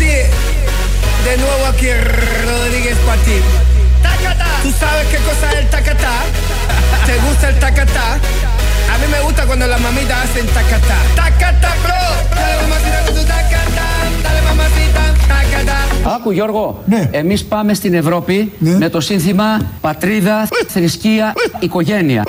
sí, de nuevo aquí Rodríguez para ti. ¿Tú sabes qué cosa es el tacatá? ¿Te gusta el tacatá? A mí me gusta cuando las mamitas hacen tacatá. Tacatá, bro. Dale mamacita con tu tacatá. Dale mamacita, tacatá. Άκου Γιώργο, Ναι. εμείς πάμε στην Ευρώπη Ναι. με το σύνθημα πατρίδα, θρησκεία, οικογένεια.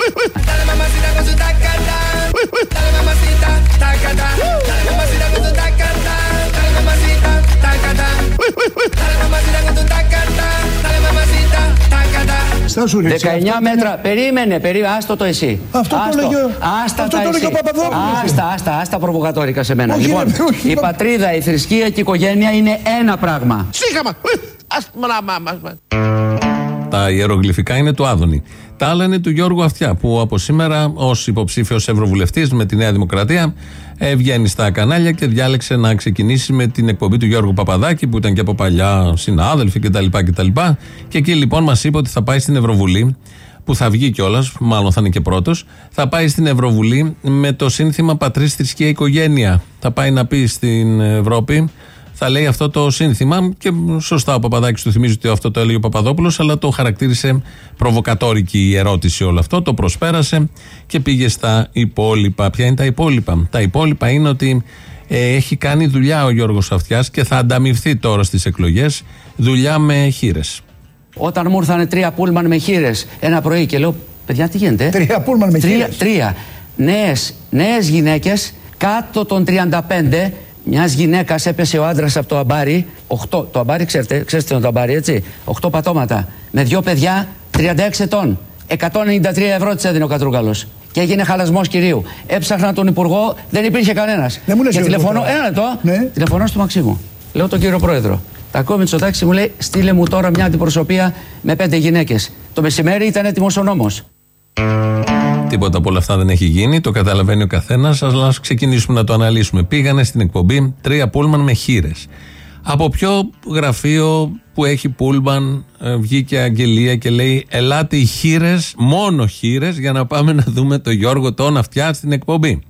Tacatá. Στάσου ρε. 19 μέτρα. Περίμενε, περίμενε. Άστο το εσύ. Αυτό το Άστο. λέγε ο- Άστα αυτό τα το εσύ. λέγε ο Παπαδόπουλος. Άστα, άστα, άστα προβοκατόρικα σε μένα. Όχι, λοιπόν, ρε, όχι, η μα- πατρίδα, η θρησκεία και η οικογένεια είναι ένα πράγμα. Σίγαμα! Ας μας Τα ιερογλυφικά είναι του Άδωνη. Τα άλλα είναι του Γιώργου Αυτιά, που από σήμερα ως υποψήφιος Ευρωβουλευτής με τη Νέα Δημοκρατία ε, βγαίνει στα κανάλια και διάλεξε να ξεκινήσει με την εκπομπή του Γιώργου Παπαδάκη, που ήταν και από παλιά συνάδελφοι κτλ. κτλ. Και εκεί λοιπόν μας είπε ότι θα πάει στην Ευρωβουλή, που θα βγει κιόλας, μάλλον θα είναι και πρώτος, θα πάει στην Ευρωβουλή με το σύνθημα Πατρίς, θρησκεία, οικογένεια. Θα πάει να πει στην Ευρώπη θα λέει αυτό το σύνθημα και σωστά ο Παπαδάκης του θυμίζει ότι αυτό το έλεγε ο Παπαδόπουλος αλλά το χαρακτήρισε προβοκατόρικη η ερώτηση όλο αυτό, το προσπέρασε και πήγε στα υπόλοιπα. Ποια είναι τα υπόλοιπα; Τα υπόλοιπα είναι ότι ε, έχει κάνει δουλειά ο Γιώργος Αυτιάς και θα ανταμυφθεί τώρα στις εκλογές δουλειά με χείρες. Όταν μου ήρθαν τρία πούλμαν με χείρες ένα πρωί και λέω, παιδιά, τι γίνεται; Τρία πούλμαν με τρία, χείρες. Τρία. Νέες, νέες γυναίκες κάτω των 35. Μιας γυναίκας έπεσε ο άντρας από το αμπάρι. 8, το αμπάρι, ξέρετε, ξέρετε τι είναι το αμπάρι, έτσι. 8 πατώματα. Με δύο παιδιά 36 ετών. 193 ευρώ της έδινε ο Κατρούγκαλος. Και έγινε χαλασμός κυρίου. Έψαχνα τον υπουργό, δεν υπήρχε κανένας. Δεν μου λες, Και Γιώργο, τηλεφωνώ, τώρα. ένα λεπτό. Ναι. Τηλεφωνώ στο Μαξίμου. Λέω τον κύριο Πρόεδρο. Τα ακούω με Μητσοτάκη μου λέει: Στείλε μου τώρα μια αντιπροσωπεία με πέντε γυναίκες. Το μεσημέρι ήταν έτοιμος ο νόμος. Τίποτα από όλα αυτά δεν έχει γίνει, το καταλαβαίνει ο καθένας, αλλά ας ξεκινήσουμε να το αναλύσουμε. Πήγανε στην εκπομπή τρία πούλμαν με χείρες. Από ποιο γραφείο που έχει πούλμαν ε, βγήκε αγγελία και λέει: Ελάτε οι χείρες, μόνο χείρες, για να πάμε να δούμε το Γιώργο τον Αυτιά στην εκπομπή.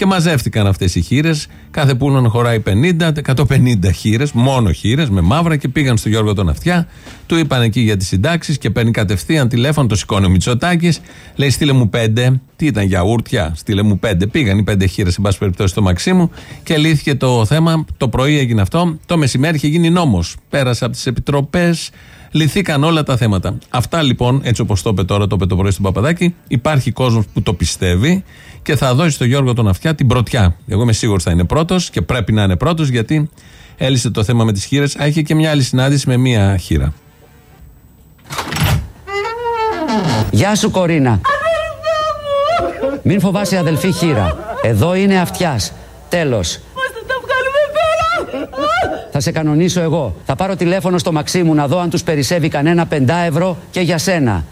Και μαζεύτηκαν αυτές οι χείρες. Κάθε πούλμαν χωράει 50, 150 χείρες, μόνο χείρες, με μαύρα και πήγαν στο Γιώργο τον Αυτιά. Του είπαν εκεί για τις συντάξεις και παίρνει κατευθείαν τηλέφωνο, το σηκώνει ο Μητσοτάκης. Λέει: Στείλε μου πέντε. Τι ήταν, γιαούρτια, στείλε μου πέντε. Πήγαν οι πέντε χείρες, εν πάση περιπτώσει, στο Μαξίμου και λύθηκε το θέμα. Το πρωί έγινε αυτό. Το μεσημέρι είχε γίνει νόμος. Πέρασε από τις επιτροπές. Λυθήκαν όλα τα θέματα. Αυτά λοιπόν, έτσι όπως το είπε τώρα, το είπε το πρωί στον Παπαδάκη, υπάρχει κόσμος που το πιστεύει και θα δώσει στο Γιώργο τον Αυτιά την πρωτιά. Εγώ είμαι σίγουρος θα είναι πρώτος και πρέπει να είναι πρώτος γιατί έλυσε το θέμα με τις χείρες. Α, είχε και μια άλλη συνάντηση με μία χείρα. Γεια σου Κορίνα. Μην φοβάσαι αδελφή χείρα. Εδώ είναι αυτιάς. Τέλος. Θα σε κανονίσω εγώ. Θα πάρω τηλέφωνο στο Μαξίμου να δω αν τους περισσεύει κανένα πεντά ευρώ και για σένα.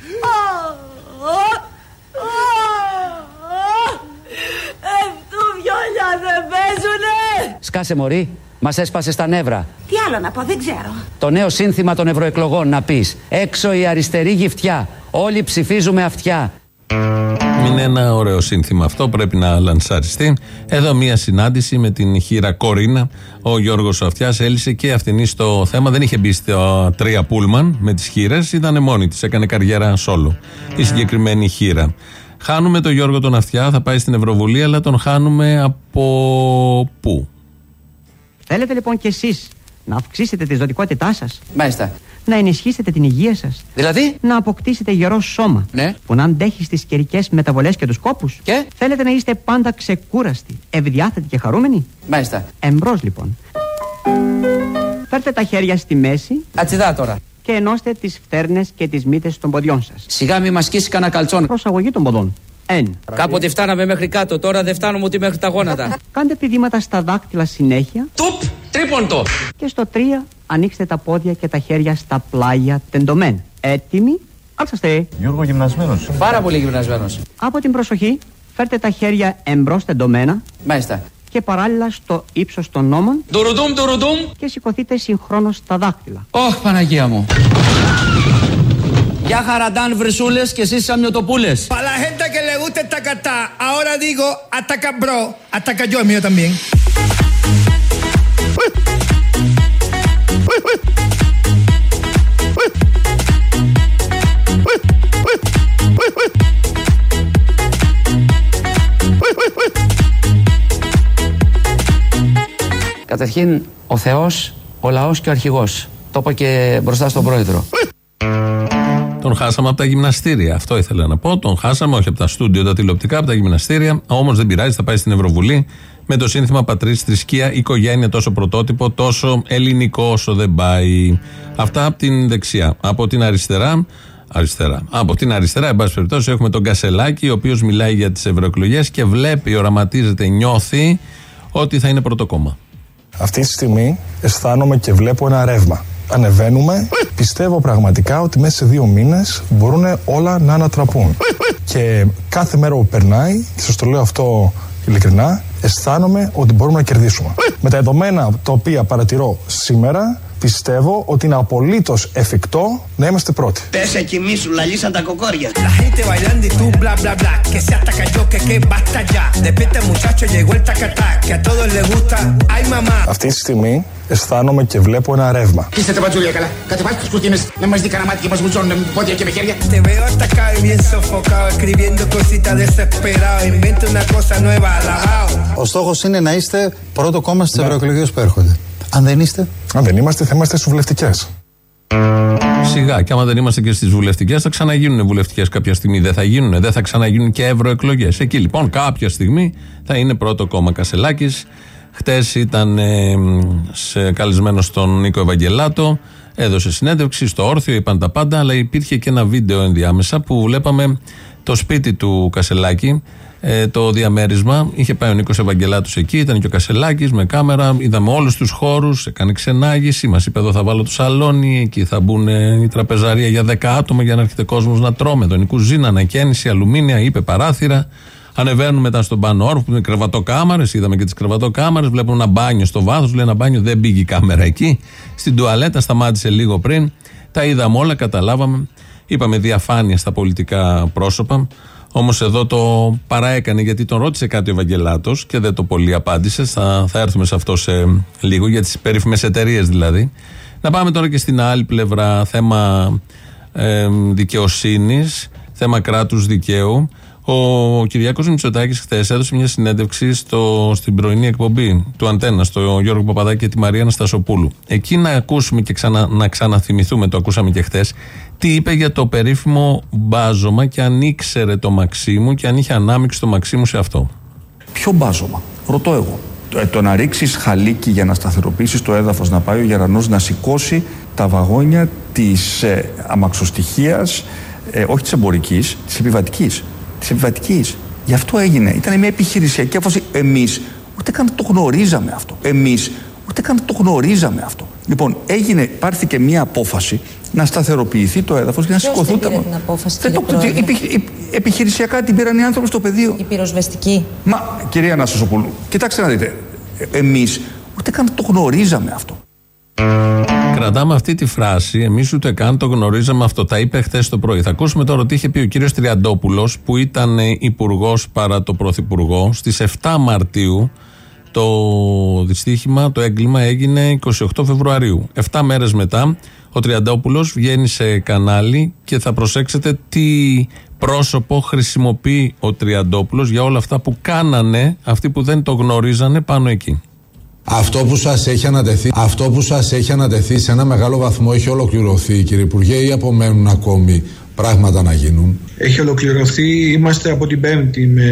Του βιόλια δεν παίζουνε! Σκάσε μωρή, μας έσπασε στα νεύρα. Τι άλλο να πω, δεν ξέρω. Το νέο σύνθημα των ευρωεκλογών να πεις. Έξω η αριστερή γυφτιά. Όλοι ψηφίζουμε αυτιά. Είναι ένα ωραίο σύνθημα αυτό, πρέπει να λανσαριστεί. Εδώ μία συνάντηση με την χείρα Κορίνα. Ο Γιώργος Αυτιάς έλυσε και αυτήν στο θέμα. Δεν είχε μπει στα τρία πούλμαν με τις χείρες, ήταν μόνη της. Έκανε καριέρα σόλο. Η συγκεκριμένη χείρα. Χάνουμε τον Γιώργο τον Αυτιά, θα πάει στην Ευρωβουλή, αλλά τον χάνουμε από πού; Θέλετε λοιπόν κι εσείς να αυξήσετε τη ζωτικότητά σας, Μάλιστα. να ενισχύσετε την υγεία σας, Δηλαδή, να αποκτήσετε γερό σώμα; Ναι. που να αντέχει στις καιρικές μεταβολές και τους κόπους; Και; Θέλετε να είστε πάντα ξεκούραστοι, ευδιάθετοι και χαρούμενοι; μάλιστα. Εμπρός λοιπόν. Φέρτε τα χέρια στη μέση Ατσιδά τώρα. και ενώστε τις φτέρνες και τις μύτες των ποδιών σας. Σιγά μη μας σκίσει κανένα καλτσόν. Προσαγωγή των ποδών. Εν. Κάποτε φτάναμε μέχρι κάτω, τώρα δεν φτάνουμε ούτε μέχρι τα γόνατα. Κάντε πηδήματα στα δάκτυλα συνέχεια Τουπ, τρίποντο. και στο 3 ανοίξτε τα πόδια και τα χέρια στα πλάγια τεντωμένα. Έτοιμοι; Άλσαστε. Γιώργο γυμνασμένος. Πάρα πολύ γυμνασμένος. Από την προσοχή, φέρτε τα χέρια εμπρός τεντωμένα Μάλιστα. και παράλληλα στο ύψος των νόμων Ντουρουντούμ, ντουρουντούμ. και σηκωθείτε συγχρόνως στα δάκτυλα. Ωχ, Παναγία μου. Για χαραντάν βρυσούλες και εσείς σαν με το και λεγούτε τα κατά, τώρα digo: Τα καμπρό, τα καγιόμιο, también. Ο Θεός, ο λαός και ο αρχηγός. Το είπα και μπροστά στον πρόεδρο. Τον χάσαμε από τα γυμναστήρια. Αυτό ήθελα να πω. Τον χάσαμε, όχι από τα στούντιο, τα τηλεοπτικά, από τα γυμναστήρια. Όμως δεν πειράζει, θα πάει στην Ευρωβουλή με το σύνθημα Πατρίς, θρησκεία, οικογένεια, τόσο πρωτότυπο, τόσο ελληνικό όσο δεν πάει. Αυτά από την δεξιά. Από την αριστερά, αριστερά. Από την αριστερά, εν πάση περιπτώσει, έχουμε τον Κασελάκη, ο οποίος μιλάει για τις ευρωεκλογές και βλέπει, οραματίζεται, νιώθει ότι θα είναι πρώτο κόμμα. Αυτή τη στιγμή αισθάνομαι και βλέπω ένα ρεύμα. Ανεβαίνουμε. Πιστεύω πραγματικά ότι μέσα σε δύο μήνες μπορούν όλα να ανατραπούν. Και κάθε μέρα που περνάει, και σας το λέω αυτό ειλικρινά, αισθάνομαι ότι μπορούμε να κερδίσουμε. Με τα δεδομένα τα οποία παρατηρώ σήμερα, πιστεύω ότι είναι απολύτως εφικτό να είμαστε πρώτοι. Πες εκεί μη σου λαλίσαν τα κοκόρια. La gente bailando y tú bla bla bla. Que se hasta cayó, que que basta ya. Despierta muchacho, llegó el tacatá. Que a todos les gusta. Ay mamá. Αυτή τη στιγμή αισθάνομαι και βλέπω ένα ρεύμα. Είστε τα πατζούλια καλά. Κατεβάστε τους κουρτίνες να μας δει κανένα μάτι και μας βουτσώνουν πόδια και με χέρια. Te veo atacado y bien sofocado. Escribiendo cositas desesperado. Inventa una cosa nueva, alabao. Ο στόχος είναι να είστε πρώτο κόμμα στις ευρωεκλογές που έρχονται. Αν δεν είστε, Αν δεν είμαστε, θα είμαστε στους βουλευτικές. Σιγά, και άμα δεν είμαστε και στις βουλευτικές, θα ξαναγίνουν βουλευτικές κάποια στιγμή. Δεν θα γίνουν, δεν θα ξαναγίνουν και ευρωεκλογές. Εκεί λοιπόν κάποια στιγμή θα είναι πρώτο κόμμα Κασελάκης. Χτες ήταν ε, σε, καλεσμένο στον Νίκο Ευαγγελάτο. Έδωσε συνέντευξη στο όρθιο, είπαν τα πάντα, αλλά υπήρχε και ένα βίντεο ενδιάμεσα που βλέπαμε το σπίτι του Κασελάκη, ε, το διαμέρισμα. Είχε πάει ο Νίκος Ευαγγελάτος εκεί, ήταν και ο Κασελάκης με κάμερα. Είδαμε όλους τους χώρους, έκανε ξενάγηση. Μας είπε: Εδώ θα βάλω το σαλόνι, εκεί θα μπουν ε, η τραπεζαρία για 10 άτομα για να έρχεται κόσμος να τρώμε. Τον κουζίνα, ανακαίνιση, αλουμίνια, είπε παράθυρα. Ανεβαίνουν μετά στον πάνω όρφο που είναι κρεβατοκάμαρες. Είδαμε και τις κρεβατοκάμαρες. Βλέπουμε ένα μπάνιο στο βάθος. Λέει ένα μπάνιο, δεν πήγε η κάμερα εκεί. Στην τουαλέτα σταμάτησε λίγο πριν. Τα είδαμε όλα, καταλάβαμε. Είπαμε διαφάνεια στα πολιτικά πρόσωπα. Όμως εδώ το παραέκανε γιατί τον ρώτησε κάτι ο Ευαγγελάτος και δεν το πολύ απάντησε. Θα, θα έρθουμε σε αυτό σε λίγο για τις περίφημες εταιρείες δηλαδή. Να πάμε τώρα και στην άλλη πλευρά, θέμα ε, δικαιοσύνης, θέμα κράτους δικαίου. Ο Κυριάκος Μητσοτάκης χθες έδωσε μια συνέντευξη στο, στην πρωινή εκπομπή του Αντένα, στο Γιώργο Παπαδάκη και τη Μαρία Αναστασοπούλου. Εκεί να ακούσουμε και ξανα, να ξαναθυμηθούμε, το ακούσαμε και χθες, τι είπε για το περίφημο μπάζωμα και αν ήξερε το Μαξίμου και αν είχε ανάμειξη το Μαξίμου σε αυτό. Ποιο μπάζωμα, ρωτώ εγώ. Το, ε, το να ρίξεις χαλίκι για να σταθεροποιήσεις το έδαφος, να πάει ο γερανός να σηκώσει τα βαγόνια της ε, αμαξοστοιχίας, ε, όχι της εμπορικής, της επιβατικής. Τη επιβατική. Γι' αυτό έγινε. Ήταν μια επιχειρησιακή απόφαση. Εμείς ούτε καν το γνωρίζαμε αυτό. Εμείς ούτε καν το γνωρίζαμε αυτό. Λοιπόν, έγινε, πάρθηκε μια απόφαση να σταθεροποιηθεί το έδαφος και να Ποιος σηκωθούν την τα. πήρε την απόφαση, Δεν το, κύριε Πρόεδρε; επι- επι- επιχειρησιακά την πήραν οι άνθρωποι στο πεδίο. Η πυροσβεστική. Μα, κυρία Αναστασοπούλου, κοιτάξτε να δείτε. Εμείς ούτε καν το γνωρίζαμε αυτό. Κρατάμε αυτή τη φράση. Εμείς ούτε καν το γνωρίζαμε αυτό. Τα είπε χθες το πρωί. Θα ακούσουμε τώρα τι είχε πει ο κύριος Τριαντόπουλος, που ήταν υπουργός παρά το πρωθυπουργό, στις 7 Μαρτίου. Το δυστύχημα, το έγκλημα έγινε 28 Φεβρουαρίου. 7 μέρες μετά, ο Τριαντόπουλος βγαίνει σε κανάλι και θα προσέξετε τι πρόσωπο χρησιμοποιεί ο Τριαντόπουλος για όλα αυτά που κάνανε αυτοί που δεν το γνωρίζανε πάνω εκεί. Αυτό που σας έχει ανατεθεί, αυτό που σας έχει ανατεθεί σε ένα μεγάλο βαθμό έχει ολοκληρωθεί κύριε Υπουργέ ή απομένουν ακόμη πράγματα να γίνουν; Έχει ολοκληρωθεί. Είμαστε από την Πέμπτη με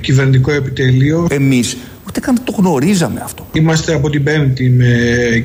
κυβερνητικό επιτελείο. Εμείς ούτε καν το γνωρίζαμε αυτό. Είμαστε από την Πέμπτη με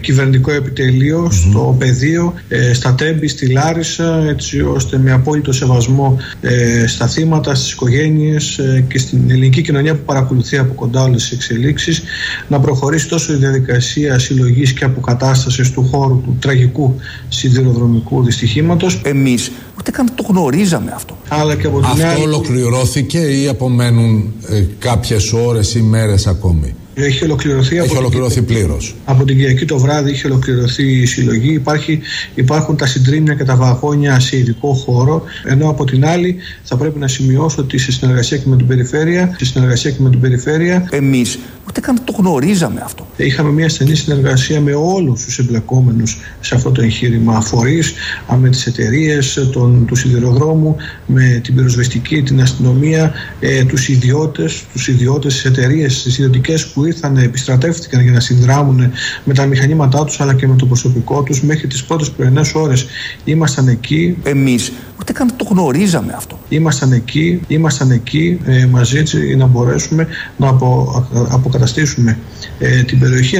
κυβερνητικό επιτελείο στο πεδίο, ε, στα Τέμπη, στη Λάρισα, έτσι ώστε με απόλυτο σεβασμό ε, στα θύματα, στις οικογένειες ε, και στην ελληνική κοινωνία που παρακολουθεί από κοντά όλες τις εξελίξεις να προχωρήσει τόσο η διαδικασία συλλογής και αποκατάστασης του χώρου του τραγικού σιδηροδρομικού δυστυχήματος Εμείς ούτε καν το γνωρίζαμε αυτό. αλλά και από την Αυτό άλλη ολοκληρώθηκε ή απομένουν ε, κάποιες ώρες ή μέρες ακόμη. Έχει ολοκληρωθεί από Έχει την- ολοκληρωθεί πλήρως. Από την Κυριακή το βράδυ είχε ολοκληρωθεί η συλλογή. Υπάρχει, υπάρχουν τα συντρίμια και τα βαγόνια σε ειδικό χώρο. Ενώ από την άλλη θα πρέπει να σημειώσω ότι σε συνεργασία και με την περιφέρεια, σε συνεργασία και με την περιφέρεια Εμείς ούτε καν το γνωρίζαμε αυτό. είχαμε μια στενή συνεργασία με όλους τους εμπλεκόμενους σε αυτό το εγχείρημα. Φορείς, με τις εταιρείες του σιδηροδρόμου, με την πυροσβεστική, την αστυνομία, ε, τους ιδιώτες, τους ιδιώτες, τις εταιρείες, τις ιδιωτικές που ήρθαν, επιστρατεύτηκαν για να συνδράμουν με τα μηχανήματά τους αλλά και με το προσωπικό τους μέχρι τις πρώτες πρωινές ώρες. Ήμασταν εκεί. Εμείς ούτε καν το γνωρίζαμε αυτό. Ήμασταν εκεί, ήμασταν εκεί ε, μαζί έτσι για να μπορέσουμε να απο, αποκαταστήσουμε ε, την περιοχή.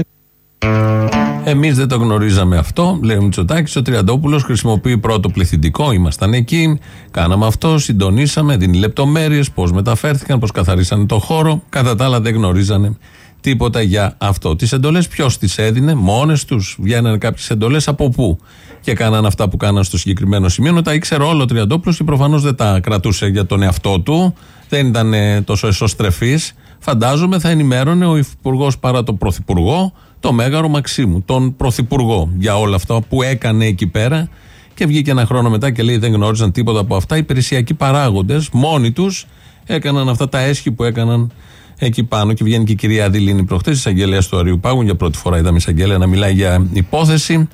Εμείς δεν το γνωρίζαμε αυτό, λέει ο Μητσοτάκης. Ο Τριαντόπουλος χρησιμοποιεί πρώτο πληθυντικό. Ήμασταν εκεί, κάναμε αυτό, συντονίσαμε, δίνει λεπτομέρειες, πώς μεταφέρθηκαν, πώς καθαρίσανε το χώρο. Κατά τα άλλα δεν γνωρίζανε τίποτα για αυτό. Τις εντολές ποιος τις έδινε, μόνες τους. Βγαίνανε κάποιες εντολές από πού; Και κάνανε αυτά που κάνανε στο συγκεκριμένο σημείο. Τα ήξερε όλο ο Τριαντόπουλος και προφανώς δεν τα κρατούσε για τον εαυτό του. Δεν ήταν ε, τόσο εσωστρεφής. Φαντάζομαι θα ενημέρωνε ο Υφυπουργός παρά τον Πρωθυπουργό, το Μέγαρο Μαξίμου, τον Πρωθυπουργό, για όλα αυτά που έκανε εκεί πέρα. Και βγήκε ένα χρόνο μετά και λέει: Δεν γνώριζαν τίποτα από αυτά. Οι υπηρεσιακοί παράγοντες, μόνοι τους, έκαναν αυτά τα έσχη που έκαναν εκεί πάνω. Και βγαίνει και η κυρία Αδηλίνη προχτές, εισαγγελέας του Αριού Πάγου. Για πρώτη φορά είδαμε εισαγγελέα να μιλάει για υπόθεση.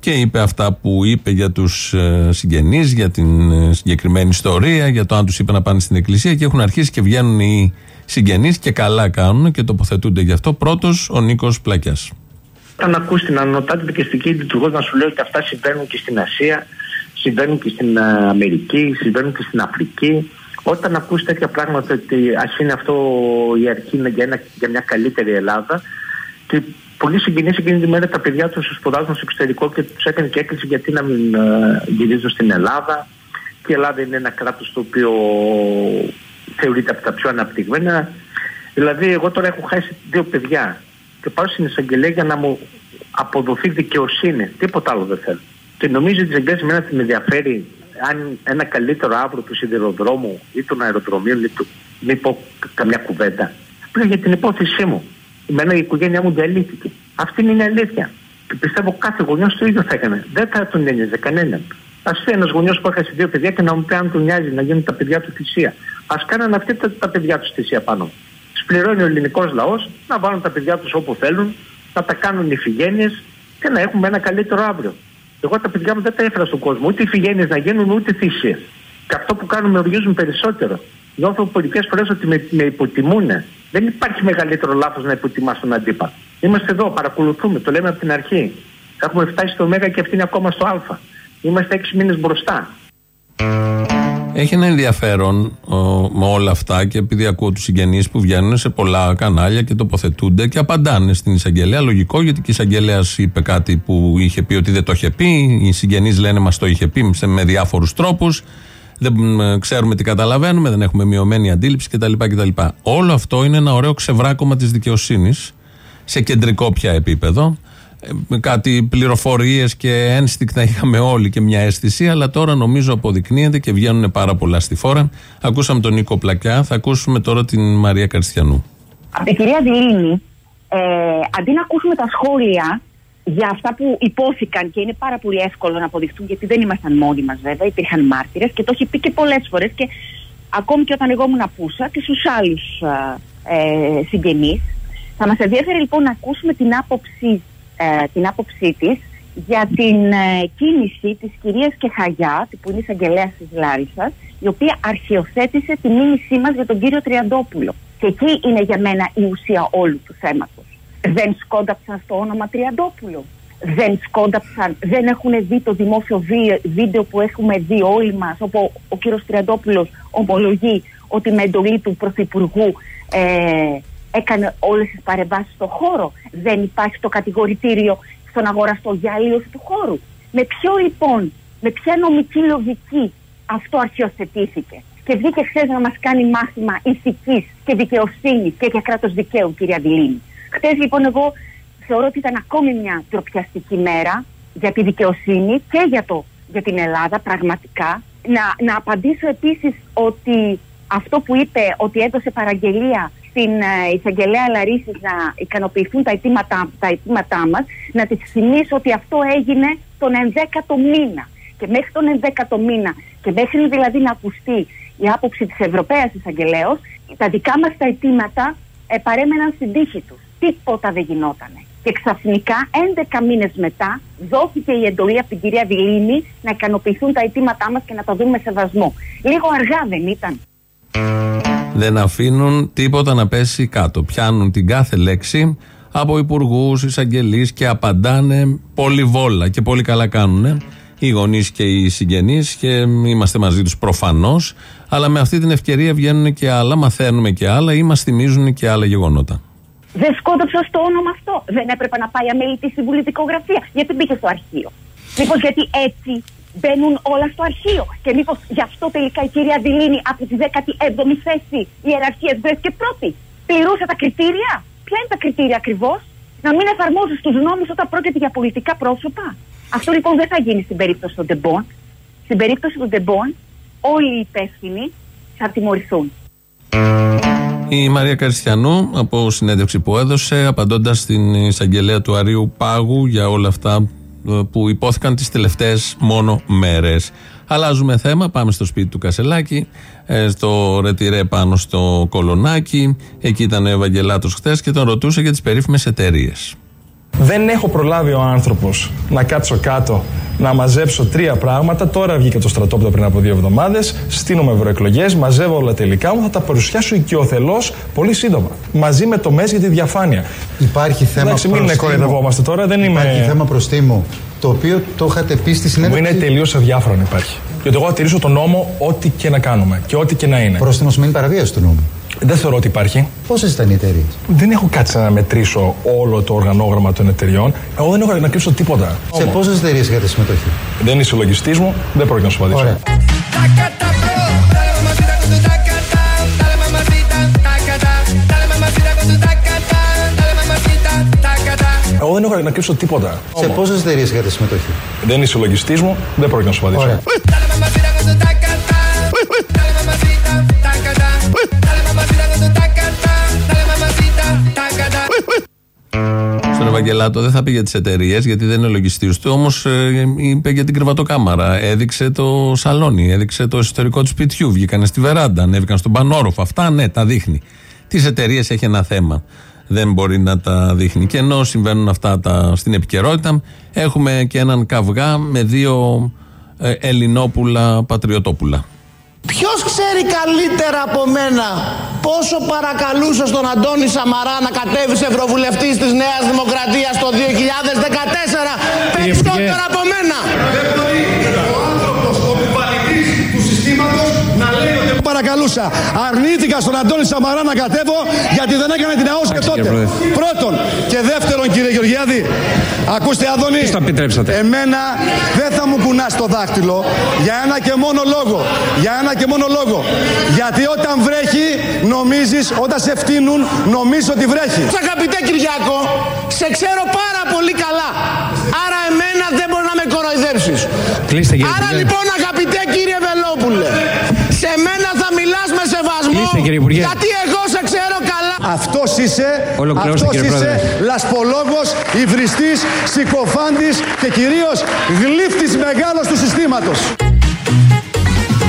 Και είπε αυτά που είπε για τους συγγενείς, για την ε, συγκεκριμένη ιστορία, για το αν τους είπε να πάνε στην εκκλησία. Και έχουν αρχίσει και βγαίνουν οι συγγενείς και καλά κάνουν και τοποθετούνται γι' αυτό. Πρώτος ο Νίκος Πλακιάς. Όταν ακούς την ανωτάτη δικαστική λειτουργός να σου λέει ότι αυτά συμβαίνουν και στην Ασία, συμβαίνουν και στην ε, Αμερική, συμβαίνουν και στην Αφρική. Όταν ακούς τέτοια πράγματα ότι α είναι αυτό η αρχή για, ένα, για μια καλύτερη Ελλάδα και πολλοί συγγενείς εκείνη τη μέρα τα παιδιά τους σπουδάζουν στο εξωτερικό και τους έκανε και έκκληση γιατί να μην uh, γυρίζουν στην Ελλάδα και η Ελλάδα είναι ένα κράτος το οποίο θεωρείται από τα πιο αναπτυγμένα. Δηλαδή, εγώ τώρα έχω χάσει δύο παιδιά και πάω στην εισαγγελία για να μου αποδοθεί δικαιοσύνη. Τίποτα άλλο δεν θέλω. Και νομίζω ότι η εισαγγελία με με ενδιαφέρει αν ένα καλύτερο αύριο του σιδηροδρόμου ή των αεροδρομίων, ή του, μην πω καμιά κουβέντα. Πλέον για την υπόθεσή μου. Εμένα η οικογένειά μου διαλύθηκε. Αυτή είναι η αλήθεια. Και πιστεύω κάθε γονιός το ίδιο θα έκανε. Δεν θα τον ένοιαζε κανέναν. Α πει ένας γονιός που έχασε δύο παιδιά και να μου πει αν τον νοιάζει να γίνουν τα παιδιά του θυσία. Α κάνανε αυτοί τα, τα παιδιά τους θυσία πάνω. Σπληρώνει ο ελληνικός λαός να βάλουν τα παιδιά τους όπου θέλουν, να τα κάνουν ηφηγένειε και να έχουμε ένα καλύτερο αύριο. Εγώ τα παιδιά μου δεν τα έφερα στον κόσμο, ούτε ηφηγένειε να γίνουν, ούτε θυσίε. Και αυτό που κάνουν με οργίζουν περισσότερο. Νιώθω πολλέ φορές ότι με, με υποτιμούν. Δεν υπάρχει μεγαλύτερο λάθος να υποτιμάς τον αντίπαλο. Είμαστε εδώ, παρακολουθούμε, το λέμε από την αρχή. Έχουμε φτάσει στο Μέγα και αυτή είναι ακόμα στο Α. Είμαστε έξι μήνες μπροστά. Έχει ένα ενδιαφέρον ο, με όλα αυτά και επειδή ακούω τους συγγενείς που βγαίνουν σε πολλά κανάλια και τοποθετούνται και απαντάνε στην εισαγγελέα. Λογικό γιατί και η εισαγγελέας είπε κάτι που είχε πει ότι δεν το είχε πει. Οι συγγενείς λένε μας το είχε πει με διάφορους τρόπους. Δεν ξέρουμε τι καταλαβαίνουμε, δεν έχουμε μειωμένη αντίληψη κτλ. κτλ. Όλο αυτό είναι ένα ωραίο ξεβράκωμα της δικαιοσύνης σε κεντρικό πια επίπεδο με κάτι πληροφορίες και ένστικτα είχαμε όλοι και μια αίσθηση, αλλά τώρα νομίζω αποδεικνύεται και βγαίνουν πάρα πολλά στη φόρα. Ακούσαμε τον Νίκο Πλακιά, θα ακούσουμε τώρα την Μαρία Καριστιανού. Από την κυρία Δηλίνη, ε, αντί να ακούσουμε τα σχόλια για αυτά που υπόθηκαν και είναι πάρα πολύ εύκολο να αποδειχτούν, γιατί δεν ήμασταν μόνοι μας βέβαια, υπήρχαν μάρτυρες και το έχει πει και πολλές φορές και ακόμη και όταν εγώ ήμουν απούσα και στους άλλους ε, συγγενείς. Θα μας ενδιαφέρει λοιπόν να ακούσουμε την άποψη ε, την άποψή της για την ε, κίνηση της κυρίας Κεχαγιά, που είναι εισαγγελέας της Λάρισας, η οποία αρχιοθέτησε τη μήνυσή μας για τον κύριο Τριαντόπουλο. Και εκεί είναι για μένα η ουσία όλου του θέματος. Δεν σκόνταψαν στο όνομα Τριαντόπουλο. Δεν σκόνταψαν, δεν έχουν δει το δημόσιο βίντεο που έχουμε δει όλοι μας, όπου ο κύριος Τριαντόπουλος ομολογεί ότι με εντολή του Πρωθυπουργού ε, έκανε όλες τις παρεμβάσεις στο χώρο. Δεν υπάρχει το κατηγορητήριο στον αγοραστό για αλλίωση του χώρου. Με ποιο λοιπόν, με ποια νομική λογική αυτό αρχιοθετήθηκε. Και βγήκε χθες να μας κάνει μάθημα ηθικής και δικαιοσύνης και για κράτος δικαίου, κυρία Αντιλίνη. Χθες λοιπόν, εγώ θεωρώ ότι ήταν ακόμη μια τροπιαστική μέρα για τη δικαιοσύνη και για, το, για την Ελλάδα, πραγματικά. Να, να απαντήσω επίσης ότι αυτό που είπε ότι έδωσε παραγγελία στην uh, εισαγγελέα Λαρίση να ικανοποιηθούν τα αιτήματά, τα αιτήματά μας, να τη θυμίσω ότι αυτό έγινε τον 11ο μήνα. Και μέχρι τον 11ο μήνα και μέχρι δηλαδή να ακουστεί η άποψη της Ευρωπαίας εισαγγελέως, τα δικά μας τα αιτήματα ε, παρέμεναν στην τύχη τους. Τίποτα δεν γινότανε. Και ξαφνικά, 11 μήνες μετά, δόθηκε η εντολή από την κυρία Δηλίνη να ικανοποιηθούν τα αιτήματά μας και να τα δούμε με σεβασμό. Λίγο αργά δεν ήταν. Δεν αφήνουν τίποτα να πέσει κάτω. Πιάνουν την κάθε λέξη από υπουργούς, εισαγγελείς και απαντάνε πολύ βόλα και πολύ καλά κάνουν οι γονείς και οι συγγενείς και είμαστε μαζί τους προφανώς. Αλλά με αυτή την ευκαιρία βγαίνουν και άλλα, μαθαίνουμε και άλλα ή μας θυμίζουν και άλλα γεγονότα. Δεν σκότωψα στο όνομα αυτό. Δεν έπρεπε να πάει αμελητή στην πολιτικογραφία. Γιατί μπήκε στο αρχείο. Μήπως γιατί έτσι μπαίνουν όλα στο αρχείο. Και μήπως γι' αυτό τελικά η κυρία Δηλίνη από τη 17η θέση ιεραρχία βρέθηκε πρώτη. Πληρούσε τα κριτήρια; Ποια είναι τα κριτήρια ακριβώς, Να μην εφαρμόζεις τους νόμους όταν πρόκειται για πολιτικά πρόσωπα. Αυτό λοιπόν δεν θα γίνει στην περίπτωση των Ντεμπόν. Στην περίπτωση των Ντεμπόν, όλοι οι υπεύθυνοι θα τιμωρηθούν. Η Μαρία Καριστιανού από συνέντευξη που έδωσε απαντώντας στην εισαγγελέα του Αρίου Πάγου για όλα αυτά ε, που υπόθηκαν τις τελευταίες μόνο μέρες. Αλλάζουμε θέμα, πάμε στο σπίτι του Κασελάκη, ε, στο ρετυρέ πάνω στο Κολονάκι. Εκεί ήταν ο Ευαγγελάτος χθες και τον ρωτούσε για τις περίφημες εταιρείες. Δεν έχω προλάβει ο άνθρωπος να κάτσω κάτω να μαζέψω τρία πράγματα. Τώρα βγήκε το στρατόπεδο πριν από δύο εβδομάδες. Στείνομαι ευρωεκλογές, μαζεύω όλα τα υλικά μου. Θα τα παρουσιάσω οικειοθελώς πολύ σύντομα. Μαζί με το ΜΕΣ για τη διαφάνεια. Υπάρχει θέμα Εντάξει, μην κοροϊδευόμαστε τώρα. Δεν είμαι... Υπάρχει θέμα προστίμου. Το οποίο το είχατε πει στη συνέντευξη. Μου είναι τελείως αδιάφορο να υπάρχει. Γιατί εγώ θα τηρήσω τον νόμο ό,τι και να κάνουμε και ό,τι και να είναι. Πρόστιμος σημαίνει παραβίαση του νόμου. Δεν θεωρώ ότι υπάρχει. Πόσε ήταν οι εταιρείε. Δεν έχω κάτσει να μετρήσω όλο το οργανόγραμμα των εταιριών. Εγώ δεν έχω να κρύψω τίποτα. Σε πόσες εταιρείες είχατε συμμετοχή; Δεν είσαι λογιστή μου, δεν πρόκειται να σου απαντήσω. Ωραία. Εγώ δεν έχω να κρύψω τίποτα. Σε πόσες εταιρείες είχατε συμμετοχή; Δεν είσαι λογιστή μου, δεν πρόκειται να σου απαντήσω. Ευαγγελάτο δεν θα πει για τις εταιρείες, γιατί δεν είναι λογιστή του, όμως είπε για την κρεβατοκάμαρα. Έδειξε το σαλόνι, έδειξε το εσωτερικό του σπιτιού. Βγήκαν στη βεράντα, ανέβηκαν στον πανόροφο. Αυτά ναι, τα δείχνει. Τις εταιρείες έχει ένα θέμα. Δεν μπορεί να τα δείχνει. Και ενώ συμβαίνουν αυτά τα, στην επικαιρότητα, έχουμε και έναν καυγά με δύο ε, Ελληνόπουλα πατριωτόπουλα. Ποιος ξέρει καλύτερα από μένα πόσο παρακαλούσε τον Αντώνη Σαμαρά να κατέβει σε ευρωβουλευτής της Νέας Δημοκρατίας το 2014 περισσότερο από μένα; Παρακαλούσα. Αρνήθηκα στον Αντώνη Σαμαρά να κατέβω γιατί δεν έκανε την ΑΟΣ και τότε. Πρώτον. Και δεύτερον, κύριε Γεωργιάδη, ακούστε Άδωνη. το επιτρέψατε. Εμένα δεν θα μου κουνά το δάχτυλο για ένα και μόνο λόγο. Για ένα και μόνο λόγο. Γιατί όταν βρέχει, νομίζεις, όταν σε φτύνουν, νομίζεις ότι βρέχει. Αγαπητέ Κυριάκο, σε ξέρω πάρα πολύ καλά. Άρα εμένα δεν μπορεί να με κοροϊδέψεις. Κλείστε κύριε Άρα Υπουργέ. λοιπόν αγαπητέ κύριε Βελόπουλε, σε μένα θα μιλάς με σεβασμό. Κλείστε, κύριε Υπουργέ. Γιατί εγώ σε ξέρω καλά. Αυτός είσαι, Ολοκληρώστε, αυτός κύριε είσαι Πρόεδρε. λασπολόγος, υβριστής, συκοφάντης και κυρίως γλύφτης μεγάλος του συστήματος.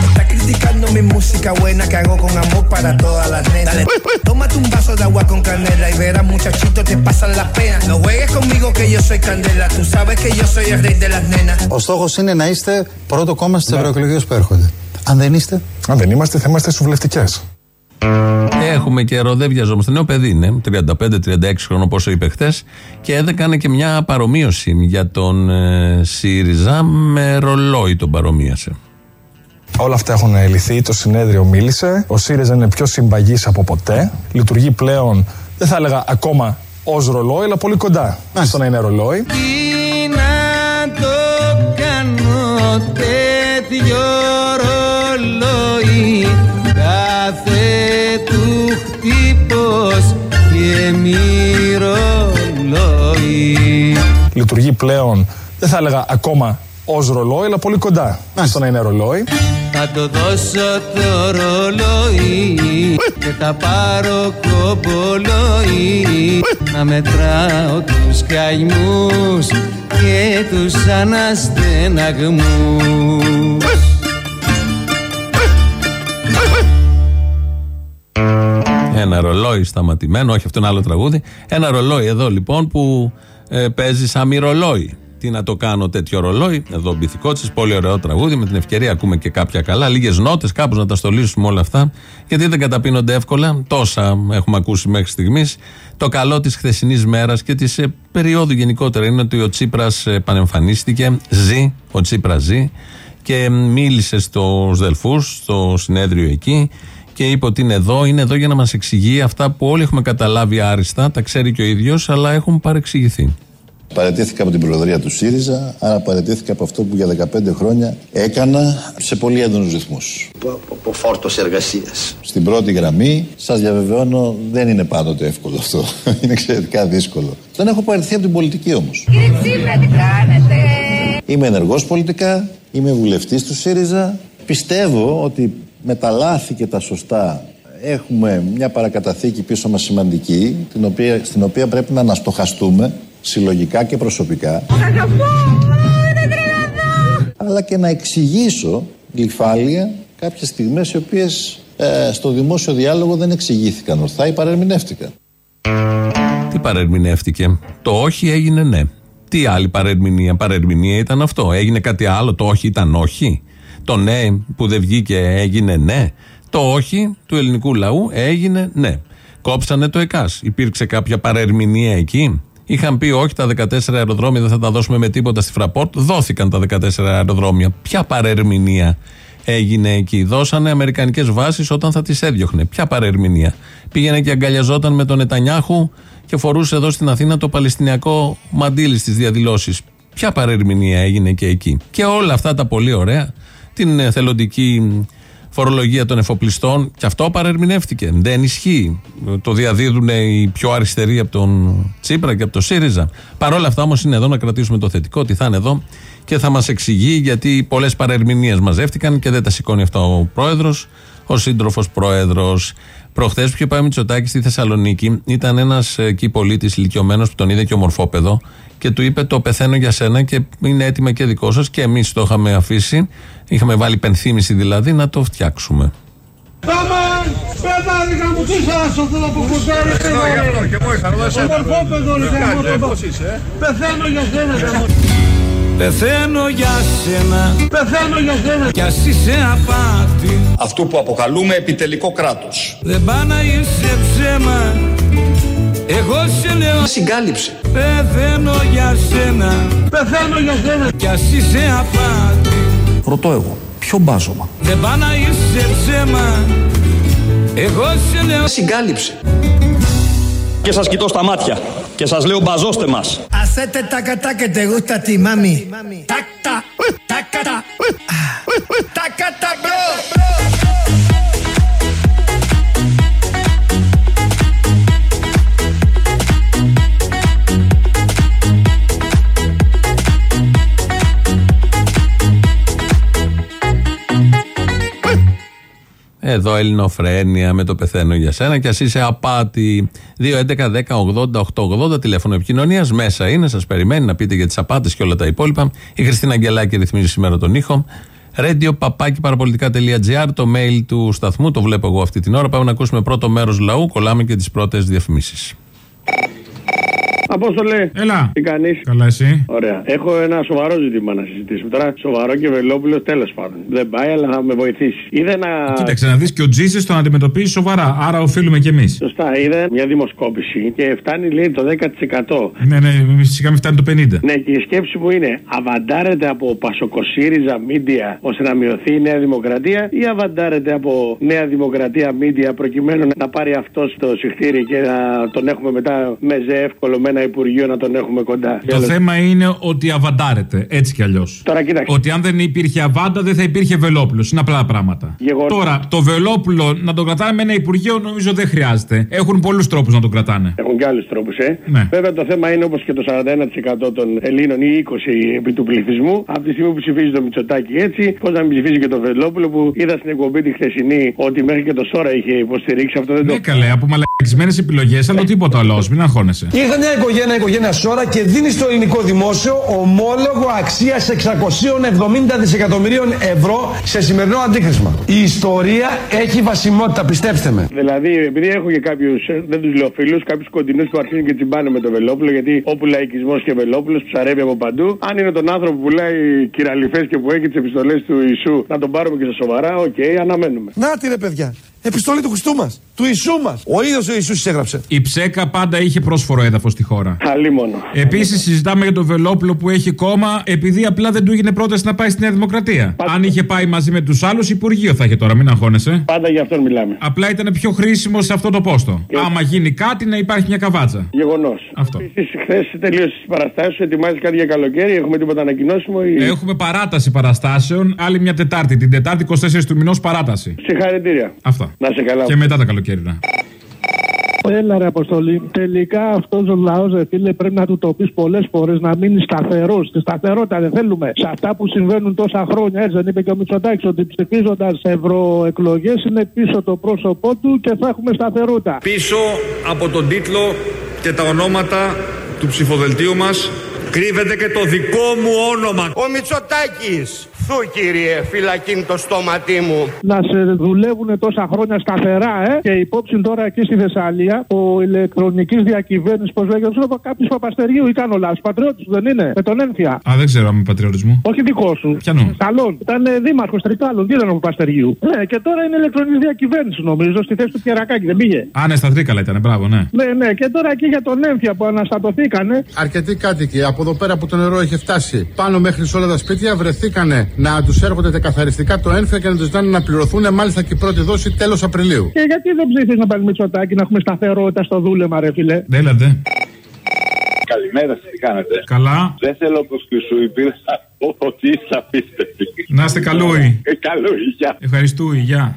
Está criticando mi música buena que hago con amor para todas las nenas. Dale, tómate un vaso de agua con canela y verás muchachito te pasan las penas. No juegues conmigo que yo soy candela, tú sabes que yo soy el rey de las nenas. Ο στόχος είναι να είστε πρώτο κόμμα στις ευρωεκλογέ που έρχονται. Αν δεν είστε; Αν δεν είμαστε, θα είμαστε στου βουλευτικέ. Έχουμε καιρό, δεν βιαζόμαστε. Νέο παιδί είναι, 35-36 χρονών, πόσο είπε χθες, και έκανε και μια παρομοίωση για τον ε, ΣΥΡΙΖΑ με ρολόι τον παρομοίασε. Όλα αυτά έχουν λυθεί. Το συνέδριο μίλησε. Ο ΣΥΡΙΖΑ είναι πιο συμπαγής από ποτέ. Λειτουργεί πλέον, δεν θα έλεγα ακόμα ως ρολόι, αλλά πολύ κοντά στο να είναι ρολόι. Τι να το κάνω τέτοιο Λειτουργεί πλέον, δεν θα έλεγα ακόμα ως ρολόι, αλλά πολύ κοντά στο να είναι ρολόι. Θα το δώσω το ρολόι και θα πάρω κομπολόι να μετράω τους καημούς και τους αναστεναγμούς. Ένα ρολόι σταματημένο, όχι αυτό είναι άλλο τραγούδι. Ένα ρολόι εδώ λοιπόν που ε, παίζει σαν μυρολόι. τι να το κάνω τέτοιο ρολόι; Εδώ μπιθικότσης, πολύ ωραίο τραγούδι. Με την ευκαιρία ακούμε και κάποια καλά. Λίγες νότες, κάπως να τα στολίσουμε όλα αυτά. Γιατί δεν καταπίνονται εύκολα. Τόσα έχουμε ακούσει μέχρι στιγμής. Το καλό της χθεσινής μέρας και της ε, περίοδου γενικότερα είναι ότι ο Τσίπρας επανεμφανίστηκε. Ζει, ο Τσίπρας ζει και μίλησε στους Δελφούς, στο συνέδριο εκεί και είπε ότι είναι εδώ, είναι εδώ για να μας εξηγεί αυτά που όλοι έχουμε καταλάβει άριστα, τα ξέρει και ο ίδιος, αλλά έχουν παρεξηγηθεί. Παρετήθηκα από την Προεδρία του ΣΥΡΙΖΑ, άρα παρετήθηκα από αυτό που για 15 χρόνια έκανα σε πολύ έντονους ρυθμούς. Από φόρτος εργασίας. Στην πρώτη γραμμή, σας διαβεβαιώνω, δεν είναι πάντοτε εύκολο αυτό. είναι εξαιρετικά δύσκολο. Δεν έχω παρετηθεί από την πολιτική όμως. Κύριε Τσίπρα, τι κάνετε; Είμαι ενεργός πολιτικά, είμαι βουλευτής του ΣΥΡΙΖΑ. Πιστεύω ότι με τα λάθη και τα σωστά έχουμε μια παρακαταθήκη πίσω μας σημαντική, την οποία, στην οποία πρέπει να αναστοχαστούμε συλλογικά και προσωπικά. Αλλά και να εξηγήσω γλυφάλια κάποιες στιγμές οι οποίες ε, στο δημόσιο διάλογο δεν εξηγήθηκαν ορθά ή παρερμηνεύτηκαν. Τι παρερμηνεύτηκε; Το όχι έγινε ναι. Τι άλλη παρερμηνία; Παρερμηνία ήταν αυτό. Έγινε κάτι άλλο. Το όχι ήταν όχι. Το ναι που δεν βγήκε έγινε ναι. Το όχι του ελληνικού λαού έγινε ναι. Κόψανε το ΕΚΑΣ. Υπήρξε κάποια παρερμηνία εκεί. Είχαν πει όχι τα 14 αεροδρόμια δεν θα τα δώσουμε με τίποτα στη Φραπόρτ. Δόθηκαν τα 14 αεροδρόμια. Ποια παρερμηνία έγινε εκεί. Δώσανε αμερικανικές βάσεις όταν θα τις έδιωχνε. Ποια παρερμηνία. Πήγαινε και αγκαλιαζόταν με τον Νετανιάχου και φορούσε εδώ στην Αθήνα το Παλαιστινιακό μαντίλι στις διαδηλώσεις. Ποια παρερμηνία έγινε και εκεί. Και όλα αυτά τα πολύ ωραία. Την εθελοντική φορολογία των εφοπλιστών και αυτό παρερμηνεύτηκε. Δεν ισχύει. Το διαδίδουν οι πιο αριστεροί από τον Τσίπρα και από το ΣΥΡΙΖΑ. Παρ' όλα αυτά όμως είναι εδώ να κρατήσουμε το θετικό, ότι θα είναι εδώ και θα μας εξηγεί γιατί πολλές παρερμηνίες μαζεύτηκαν και δεν τα σηκώνει αυτό ο πρόεδρος, ο σύντροφος πρόεδρος. Προχθές που είχε πάει Μητσοτάκης στη Θεσσαλονίκη, ήταν ένας εκεί πολίτης ηλικιωμένος που τον είδε και ομορφόπεδο και του είπε: Το πεθαίνω για σένα και είναι έτοιμα και δικό σας. Και εμείς το είχαμε αφήσει, είχαμε βάλει πενθύμηση δηλαδή, να το φτιάξουμε. Πάμε! Πέταρη να μου πεις άσο θέλω που κουτάρει Και εγώ ήρθα, εδώ εσένα. Ομορφόπεδο, ρε Πώς είσαι, Πεθαίνω για σένα, Πεθαίνω για σένα Πεθαίνω για σένα Κι ας είσαι απάτη Αυτό που αποκαλούμε επιτελικό κράτος. Δεν πά να είσαι ψέμα Εγώ σε λέω Συγκάλυψη. Πεθαίνω για σένα Πεθαίνω για σένα Κι ας είσαι απάτη Ρωτώ εγώ, ποιο μπάζωμα; Δεν πά να είσαι ψέμα Εγώ σε λέω Συγκάλυψη. Και σας κοιτώ στα μάτια και σας λέω μπαζώστε μας. Hacete taca taca que te gusta a ti, mami. Tac ta, taca ta. Taca ta, bro. Εδώ Ελληνοφρένια με το πεθαίνω για σένα και ας είσαι απάτη. 2.11.10.80.880 τηλέφωνο επικοινωνίας. Μέσα είναι, σας περιμένει να πείτε για τις απάτες και όλα τα υπόλοιπα. Η Χριστίνα Αγγελάκη ρυθμίζει σήμερα τον ήχο. Radio παπάκι παραπολιτικά.gr, το mail του σταθμού, το βλέπω εγώ αυτή την ώρα. Πάμε να ακούσουμε πρώτο μέρος λαού, κολλάμε και τις πρώτες διαφημίσεις. Απόστολε. Έλα. Τι κάνεις; Καλά, εσύ; Ωραία. Έχω ένα σοβαρό ζήτημα να συζητήσουμε. Τώρα σοβαρό και βελόπουλο τέλος πάντων. Δεν πάει, αλλά θα με βοηθήσεις. Είδα ένα. Κοίταξε να δεις και ο Τζίσι τον αντιμετωπίζει σοβαρά. Άρα οφείλουμε κι εμείς. Σωστά, είδα μια δημοσκόπηση και φτάνει λέει το 10%. Ναι, ναι, σιγά μην φτάνει το 50. Ναι, και η σκέψη μου είναι, αβαντάρεται από Πασοκοσύριζα Μίντια ώστε να μειωθεί η Νέα Δημοκρατία ή αβαντάρεται από Νέα Δημοκρατία Μίντια προκειμένου να πάρει αυτός το συχτήρι και να τον έχουμε μετά μεζέ εύκολο με ένα Υπουργείο να τον έχουμε κοντά. Το θέμα είναι ότι αβαντάρεται, έτσι κι αλλιώς. Τώρα κοίταξε. Ότι αν δεν υπήρχε αβάντα δεν θα υπήρχε Βελόπουλος. Είναι απλά πράγματα. Γεγονός. Τώρα, το Βελόπουλο να τον κρατάνε με ένα Υπουργείο νομίζω δεν χρειάζεται. Έχουν πολλούς τρόπους να τον κρατάνε. Έχουν και άλλους τρόπους, ε. Ναι. Βέβαια το θέμα είναι όπως και το 41% των Ελλήνων ή 20% επί του πληθυσμού. Από τη στιγμή που ψηφίζει το Μητσοτάκι έτσι, πώς να μην ψηφίζει και το Βελόπουλο που είδα στην εκπομπή τη χθεσινή ότι μέχρι και το Σόρα είχε υποστηρίξει αυτό δεν το. Ναι, καλέ, από μαλακίε Εξημένε επιλογές, αλλά τίποτα άλλο. Μην αγχώνεσαι. Είχα μια οικογένεια, οικογένεια Σόρα και δίνει στο ελληνικό δημόσιο ομόλογο αξίας 670 δισεκατομμυρίων ευρώ σε σημερινό αντίκρισμα. Η ιστορία έχει βασιμότητα, πιστέψτε με. Δηλαδή, επειδή έχω και κάποιους, δεν τους λέω φίλους, κάποιους κοντινούς που αρχίζουν και τσιμπάνε με το Βελόπουλο, γιατί όπου λαϊκισμό και Βελόπουλος ψαρεύει από παντού. Αν είναι τον άνθρωπο που πουλάει κηραλοιφές και που έχει τις επιστολές του Ιησού, να τον πάρουμε και στα σοβαρά, οκ, αναμένουμε. Να τη ρε παιδιά. Επιστολή του Χριστού μας. Του Ιησού μας. Ο ίδιος ο Ιησούς έγραψε. Η ψέκα πάντα είχε πρόσφορο έδαφος στη χώρα. Αλίμονο. Επίσης, συζητάμε για τον Βελόπουλο που έχει κόμμα επειδή απλά δεν του έγινε πρόταση να πάει στη Νέα Δημοκρατία. Αν είχε πάει μαζί με τους άλλους, Υπουργείο θα είχε τώρα, μην αγχώνεσαι. Πάντα για αυτόν μιλάμε. Απλά ήταν πιο χρήσιμο σε αυτό το πόστο. Άμα γίνει κάτι, να υπάρχει μια καβάτζα. Γεγονός. Αυτό. Επίσης, χθες τελείωσε τι παραστάσει, ετοιμάζει κάτι για καλοκαίρι, έχουμε τίποτα ανακοινώσιμο. Ή... Έχουμε παράταση παραστάσεων, άλλη μια Τετάρτη. Την Τετάρτη 24 του μηνός παράταση. Συγχαρητήρια. Αυτά. Να σε καλά. Και μετά τα καλοκαίρινα. Έλα ρε Αποστολή. Τελικά αυτός ο λαός, ρε φίλε, πρέπει να του το πεις πολλές φορές να μείνει σταθερός. Τη σταθερότητα δεν θέλουμε. Σε αυτά που συμβαίνουν τόσα χρόνια, έτσι δεν είπε και ο Μητσοτάκης, ότι ψηφίζοντας ευρωεκλογές είναι πίσω το πρόσωπό του και θα έχουμε σταθερότητα. Πίσω από τον τίτλο και τα ονόματα του ψηφοδελτίου μας κρύβεται και το δικό μου όνομα. Ο Μητσοτάκης. Θου κύριε, φυλακίν το στόματί μου. Να σε δουλεύουν τόσα χρόνια σταθερά, ε. Και υπόψη τώρα εκεί στη Θεσσαλία, ο ηλεκτρονικής διακυβέρνησης, πώς λέγεται, ξέρω κάποιο Παπαστερίου ήταν ο λαό. Πατριώτης δεν είναι, με τον ένθια. Α, δεν ξέρω αν είναι πατριώτης μου. Όχι δικό σου. Πιανού. Καλόν. Ήταν δήμαρχος Τρικάλων, δεν ήταν ο Παπαστερίου. Ναι, και τώρα είναι ηλεκτρονική διακυβέρνηση νομίζω, στη θέση του Κερακάκη, δεν πήγε. Α, ναι, στα Τρίκαλα ήταν, μπράβο, ναι. Ναι, ναι, και τώρα εκεί για τον ένθια που αναστατωθήκανε. Αρκετοί κάτοικοι από εδώ πέρα που το νερό έχει φτάσει πάνω μέχρι σε όλα τα σπίτια βρεθήκανε να τους έρχονται καθαριστικά το ένθια και να τους ζητάνε να πληρωθούν μάλιστα και η πρώτη δόση τέλος Απριλίου. Και γιατί δεν ψήφισες να πάλι Μητσοτάκη να έχουμε σταθερότητα στο δούλεμα, ρε φιλέ. Δεν λέτε. Καλημέρα σας, τι κάνετε; Καλά. Δεν θέλω όπως και σου υπήρχα ότι είσαι απίστευτη. Να είστε καλούι. Ε, καλούι, γεια. Ευχαριστούμε, γεια.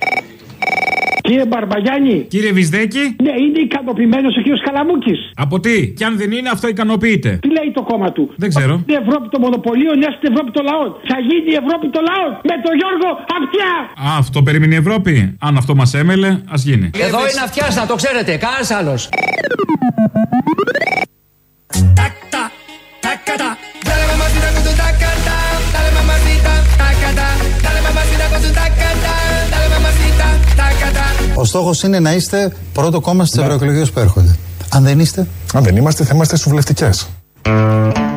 Κύριε Μπαρμπαγιάννη. Κύριε Βυσδέκη. Ναι, είναι ικανοποιημένος ο κύριος Καλαμούκης. Από τι, κι αν δεν είναι, αυτό ικανοποιείται. Τι λέει το κόμμα του; Δεν ξέρω. Την Ευρώπη των μονοπωλίων, νοιάζει την Ευρώπη των λαών. Θα γίνει η Ευρώπη των λαών με τον Γιώργο Αυτιά. Α, αυτό περίμενε η Ευρώπη. Αν αυτό μας έμελε, ας γίνει. Εδώ είναι αυτιάς, να το ξέρετε. Κανένας άλλος. Ο στόχος είναι να είστε πρώτο κόμμα στις ευρωεκλογές που έρχονται. Αν δεν είστε. Αν δεν είμαστε, θα είμαστε σουβλευτικές.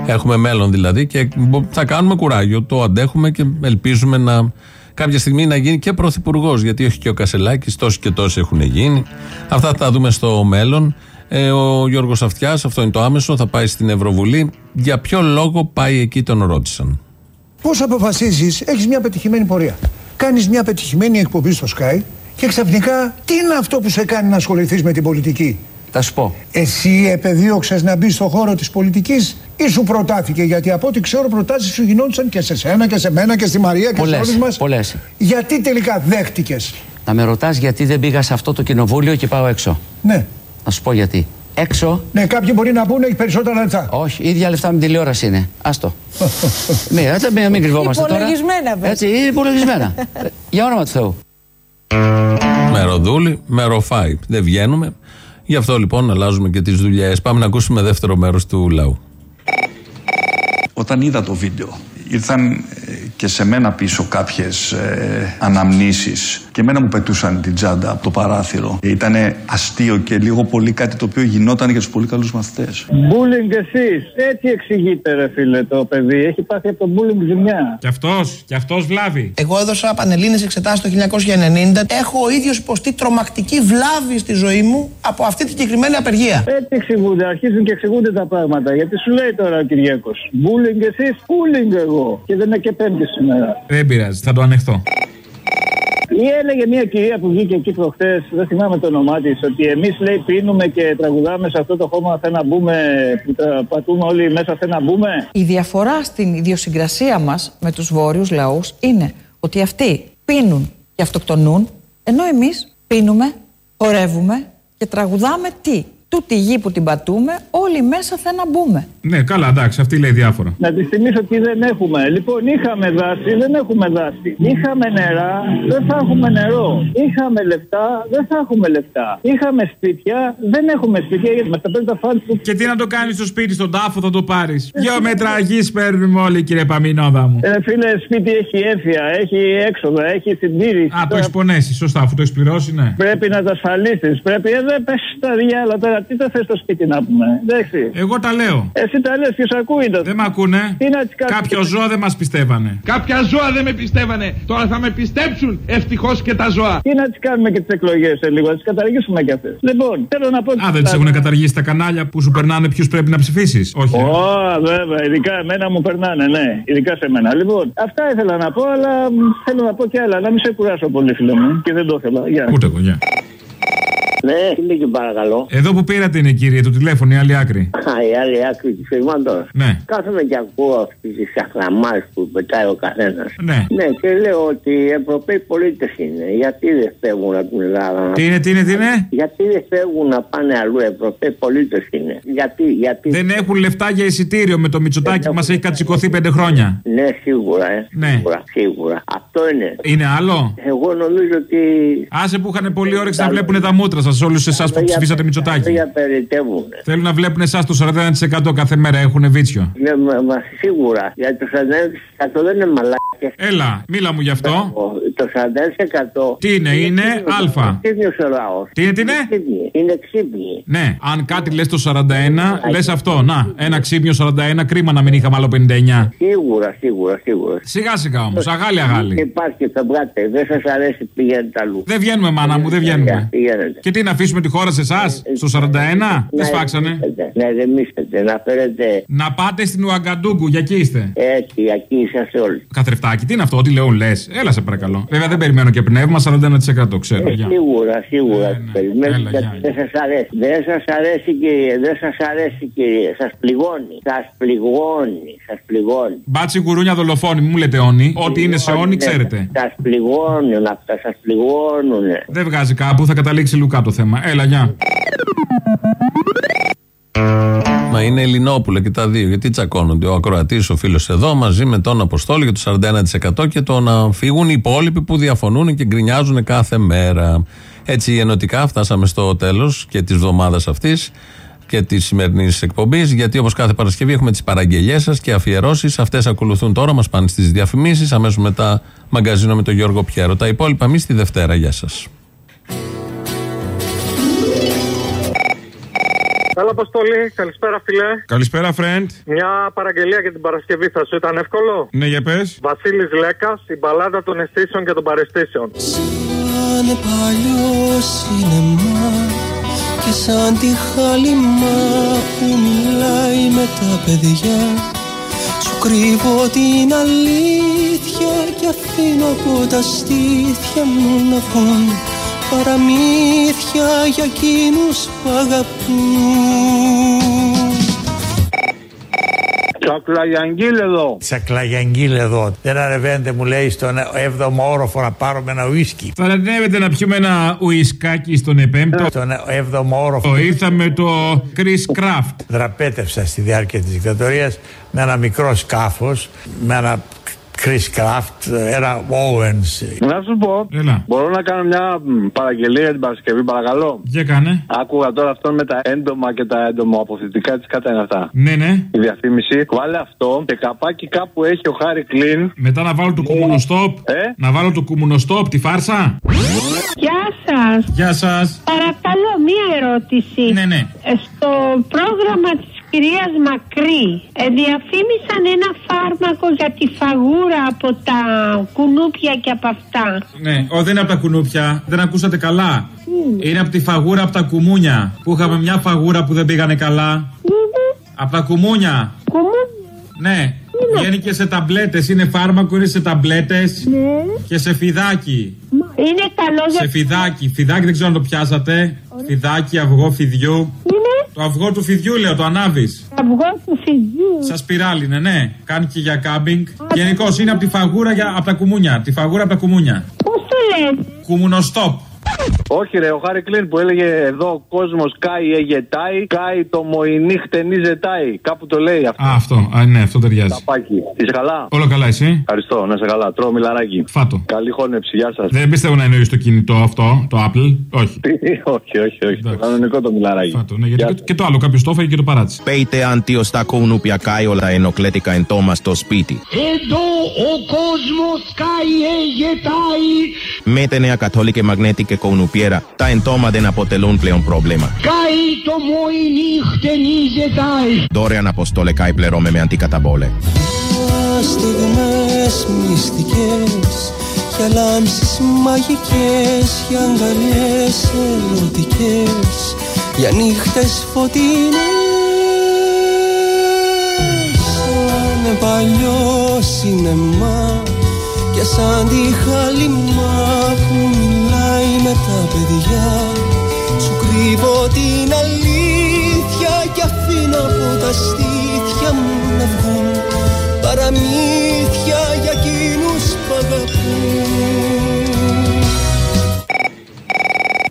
Έχουμε μέλλον δηλαδή και θα κάνουμε κουράγιο. Το αντέχουμε και ελπίζουμε να κάποια στιγμή να γίνει και πρωθυπουργός. Γιατί όχι και ο Κασελάκης, τόσοι και τόσοι έχουν γίνει. Αυτά θα τα δούμε στο μέλλον. Ε, ο Γιώργος Αυτιάς, αυτό είναι το άμεσο, θα πάει στην Ευρωβουλή. Για ποιο λόγο πάει εκεί, τον ρώτησαν. Πώς αποφασίζεις, έχεις μια πετυχημένη πορεία. Κάνεις μια πετυχημένη εκπομπή στο Sky και ξαφνικά τι είναι αυτό που σε κάνει να ασχοληθείς με την πολιτική; Θα σου πω. Εσύ επεδίωξες να μπεις στο χώρο της πολιτικής ή σου προτάθηκε, γιατί από ό,τι ξέρω προτάσεις σου γινόντουσαν και σε σένα και σε μένα και στη Μαρία και Πολλές, σε όλους μας. πολλές. Γιατί τελικά δέχτηκες; Να με ρωτάς γιατί δεν πήγα σε αυτό το κοινοβούλιο και πάω έξω. Ναι. Να σου πω γιατί. Έξω. Ναι, κάποιοι μπορεί να πούνε έχει περισσότερα λεφτά. Όχι, ίδια λεφτά με τηλεόραση είναι. Άστο. μην, έτσι, μην, μην κρυβόμαστε τώρα. Υπολογισμένα, βέβαια. Έτσι, είναι υπολογισμένα. Ε, Για όνομα του Θεού. Μεροδούλη, μεροφάι. Δεν βγαίνουμε. Γι' αυτό λοιπόν αλλάζουμε και τις δουλειές. Πάμε να ακούσουμε δεύτερο μέρος του λαού. Όταν είδα το βίντεο, ήρθαν ε, και σε μένα πίσω κάποιες ε, αναμνήσεις και εμένα μου πετούσαν την τσάντα από το παράθυρο. Ήταν αστείο και λίγο πολύ κάτι το οποίο γινόταν για τους πολύ καλούς μαθητές. Μπούλινγκ εσείς. Έτσι εξηγείται, ρε φίλε, το παιδί. Έχει πάθει από το μπούλινγκ ζημιά. Κι αυτός, κι αυτός βλάβει. Εγώ έδωσα πανελλήνιες εξετάσεις το 1990. Έχω ο ίδιος υποστεί τρομακτική βλάβη στη ζωή μου από αυτή τη συγκεκριμένη απεργία. Έτσι εξηγούνται, αρχίζουν και εξηγούνται τα πράγματα. Γιατί σου λέει τώρα ο Κυριακό. Μπούλινγκ εσείς, μπούλινγκ εγώ. Και δεν είναι και πέμπτη σήμερα. Δεν πειράζει, θα το ανεχτώ. Ή έλεγε μια κυρία που βγήκε εκεί προχθές, δεν θυμάμαι το όνομά της, ότι εμείς λέει πίνουμε και τραγουδάμε σε αυτό το χώμα. Θε να μπούμε, που τα πατούμε όλοι μέσα, θε να μπούμε. Η διαφορά στην ιδιοσυγκρασία μας με τους βόρειους λαούς είναι ότι αυτοί πίνουν και αυτοκτονούν, ενώ εμείς πίνουμε, χορεύουμε και τραγουδάμε τι; Τούτη γη που την πατούμε, όλοι μέσα θα να μπούμε. Ναι, καλά, εντάξει, αυτή λέει διάφορα. Να τη θυμίσω τι δεν έχουμε. Λοιπόν, είχαμε δάση, δεν έχουμε δάση. Είχαμε νερά, δεν θα έχουμε νερό. Είχαμε λεφτά, δεν θα έχουμε λεφτά. Είχαμε σπίτια, δεν έχουμε σπίτια γιατί μας τα παίρνουν τα φάντ που. Και τι να το κάνεις στο σπίτι, στον τάφο θα το πάρεις. Δυο μέτρα γη παίρνουμε όλοι, κύριε Παμινόδα μου. Ε, φίλε, σπίτι έχει έμφυα, έχει έξοδα, έχει συντήρηση. Α, το έχεις πονέσει, σωστά, αφού το έχεις πληρώσει, ναι. Πρέπει να τα ασφαλίσεις. Πρέπει, ε, δεν πες τα διάλα τώρα. Τι το θες στο σπίτι να πούμε. Εντάξει. Εγώ τα λέω. Εσύ τα λες, ποιος ακούει το. Δεν με ακούνε. Τι να τις κάνουμε. Κάποιο ζώα δεν μας πιστεύανε. Κάποια ζώα δεν με πιστεύανε. Τώρα θα με πιστέψουν ευτυχώς και τα ζώα. Τι να τις κάνουμε και τις εκλογές σε λίγο, να τις καταργήσουμε κι αυτές. Λοιπόν, θέλω να πω. Α, δεν τις έχουν καταργήσει τα κανάλια που σου περνάνε ποιους πρέπει να ψηφίσεις. Όχι. ε. Ω, βέβαια, ειδικά εμένα μου περνάνε, ναι. Ειδικά σε μένα. Λοιπόν, αυτά ήθελα να πω, αλλά μ, θέλω να πω κι άλλα. Να μην σε κουράσω πολύ, φίλε μου. Και δεν το ήθελα. Γεια. Ούτε εγώ, γεια. Ναι, τι λέγει παρακαλώ. Εδώ που πήρατε είναι κύριε, το τηλέφωνο, η άλλη άκρη. Α, η άλλη άκρη του φυγμάτων. Ναι. Κάθομαι και ακούω αυτή τις αχλαμάρες που πετάει ο καθένας. Ναι. Ναι, και λέω ότι οι Ευρωπαίοι πολίτες είναι. Γιατί δεν φεύγουν από την Ελλάδα. Τι είναι, τι είναι, τι είναι; Γιατί δεν φεύγουν να πάνε αλλού. Οι Ευρωπαίοι πολίτες είναι. Γιατί, γιατί. Δεν έχουν λεφτά για εισιτήριο με το Μητσοτάκι που μας έχει κατσικωθεί πέντε χρόνια. Ναι, σίγουρα, ε. Ναι. Σίγουρα, σίγουρα. Αυτό είναι. Είναι άλλο; Εγώ νομίζω ότι. Άσε που είχαν πολύ όρεξη να βλέπουν τα μούτρα σα, όλους εσάς που ψηφίσατε Μητσοτάκι. Για περιτεύουν. Θέλουν να βλέπουν εσάς το 41% κάθε μέρα, έχουν βίτσιο. Ναι, μα, μα σίγουρα. Γιατί το 41% δεν είναι μαλάκια. Έλα, μίλα μου γι' αυτό. Το 41%. Τι είναι, είναι Α. Ξύπνιος ο λαός. Τι είναι, τι είναι; Είναι ξύπνιο. Ναι, αν κάτι λες το 41, λες αυτό. Να, ένα ξύπνιο 41, κρίμα να μην είχαμε άλλο 59. Σίγουρα, σίγουρα, σίγουρα. Σιγά σιγά όμως, αγάλη αγάλη. Υπάρχει, φευγάτε. Δεν σας αρέσει, πηγαίνετε αλλού. Δεν βγαίνουμε, μάνα μου, δεν βγαίνουμε. Πηγαίνετε. Και τι να αφήσουμε τη χώρα σε εσάς, στο 41, δεν σφάξανε; Ναι, δεν μίσετε. Να φέρετε. Να πάτε στην Ουαγκαντούγκου, για εκεί είστε. Έτσι, εκεί είσαστε όλοι. Καθρεφτάκι, τι είναι αυτό, τι λέω, λες. Έλα σε παρακαλώ. Βέβαια δεν περιμένω και πνεύμα, 41% ξέρω. Ε, Γεια. σίγουρα, σίγουρα. Ναι, Περιμένετε Έλα, γιατί γεια, δεν σας αρέσει. Δεν σας αρέσει, κύριε. Δεν σας αρέσει, κύριε. Σας πληγώνει. Σας πληγώνει. Σας πληγώνει. Μπάτσι γουρούνια δολοφόνη, μου λέτε όνει. Ό,τι είναι σε όνει, ξέρετε. Σας πληγώνουν αυτά, σας πληγώνουν. Δεν βγάζει κάπου, θα καταλήξει λουκά το θέμα. Έλα, γεια. Μα είναι Ελληνόπουλα και τα δύο. Γιατί τσακώνονται; Ο ακροατής, ο φίλος εδώ, μαζί με τον Αποστόλη για το 41% και το να φύγουν οι υπόλοιποι που διαφωνούν και γκρινιάζουν κάθε μέρα. Έτσι, ενωτικά φτάσαμε στο τέλος και της εβδομάδας αυτής και της σημερινής εκπομπής. Γιατί όπως κάθε Παρασκευή έχουμε τις παραγγελίε σας και αφιερώσεις. Αυτές ακολουθούν τώρα, μας πάνε στις διαφημίσεις. Αμέσως μετά μαγκαζίνο με τον Γιώργο Πιέρο. Τα υπόλοιπα εμείς τη Δευτέρα. Γεια σας. Καλά, Αποστολή. Καλησπέρα, φιλέ. Καλησπέρα, friend. Μια παραγγελία για την Παρασκευή θα σου ήταν εύκολο; Ναι, για πες. Βασίλης Λέκας, η μπαλάδα των αισθήσεων και των παρεστήσεων. Σαν παλιό σινεμά και σαν τη χάλιμα που μιλάει με τα παιδιά Σου κρύβω την αλήθεια και αφήνω από τα στήθια μου να βγουν παραμύθια για εκείνους που αγαπούν Τσακλαγιαγγίλ εδώ. Τσακλαγιαγγίλ εδώ. Δεν ανεβαίνετε, μου λέει, στον 7ο όροφο να πάρουμε ένα ουίσκι. Θα ανέβετε να πιούμε ένα ουισκάκι στον επέμπτο. Στον 7ο όροφο. Το ήρθαμε το Chris Craft. Δραπέτευσα στη διάρκεια της δικτατορίας με ένα μικρό σκάφος, με ένα Chris Craft, ένα Owens. Να σου πω, Έλα. μπορώ να κάνω μια μ, παραγγελία για την Παρασκευή, παρακαλώ. Για κάνε. Άκουγα τώρα αυτό με τα έντομα και τα έντομο αποθετικά, τι κατά είναι αυτά. Ναι, ναι. Η διαφήμιση. Βάλε αυτό και καπάκι κάπου έχει ο Χάρη Κλίν. Μετά να βάλω το κουμουνοστόπ. Ε; Να βάλω το κουμουνοστόπ, τη φάρσα. Γεια σας. Γεια σας. Παρακαλώ, μία ερώτηση. Ναι, ναι. Ε, Στο πρόγραμμα της κυρίας Μακρύ ε, διαφήμισαν ένα φάρμακο για τη φαγούρα από τα κουνούπια και από αυτά. Ναι, ο, δεν είναι από τα κουνούπια. Δεν ακούσατε καλά. Είναι από τη φαγούρα από τα κουμούνια. Που είχαμε μια φαγούρα που δεν πήγανε καλά. Από τα κουμούνια. Ναι. Βγαίνει και σε ταμπλέτες. Είναι φάρμακο, είναι σε ταμπλέτες. Και σε φιδάκι. Είναι καλό για... Σε φιδάκι. Φιδάκι δεν ξέρω αν το πιάσατε. Φιδάκι, αυγό φιδιού. Το αυγό του φιδιού λέω, το ανάβεις. Αυγό του φιδιού. Σας πειράλει, είναι, ναι. Κάνει και για κάμπινγκ. Γενικώς είναι από τη φαγούρα για, από τα κουμούνια. Τη φαγούρα από τα κουμούνια. Πώς το λες; Κουμουνοστόπ. Όχι, ρε, ο Χάρη Κλίν που έλεγε εδώ ο κόσμος κάει εγετάει, κάει το μοϊνί χτενί ζετάει. Κάπου το λέει αυτό. Α, αυτό. Α, ναι, αυτό ταιριάζει. Ταπάκι. Είσαι καλά; Όλο καλά, εσύ; Ευχαριστώ, να είσαι καλά. Τρώω μιλαράκι. Φάτο. Καλή χώνεψη, γεια σας. Δεν πιστεύω να εννοείς το κινητό αυτό, το Apple. Όχι. όχι, όχι, όχι. Το κανονικό το μιλαράκι. Φάτο, ναι, γιατί και, και το άλλο κάποιος το έφαγε και το παράτησε. Πέιτε αντίο στα κουνούπια κάει όλα ενοκλέτικα εν τόμα στο σπίτι. Εδώ ο κόσμος κάει εγετάει. Με νέα καθόλικη μαγνέτη και κουνουπιέρα, τα εντόμα δεν αποτελούν πλέον πρόβλημα. Κάει το μοϊνί χτενί ζετάει. Δωρεάν αποστόλε κάει πληρώμε με αντικαταβόλε. Στιγμές μυστικές για λάμψεις μαγικές για αγκαλιές ερωτικές για νύχτες φωτεινές σαν παλιό σινεμά και σαν τη χαλιμά που μιλάει με τα παιδιά. Σου κρύβω την αλήθεια και αφήνω από τα στήθια μου να βγουν παραμύθια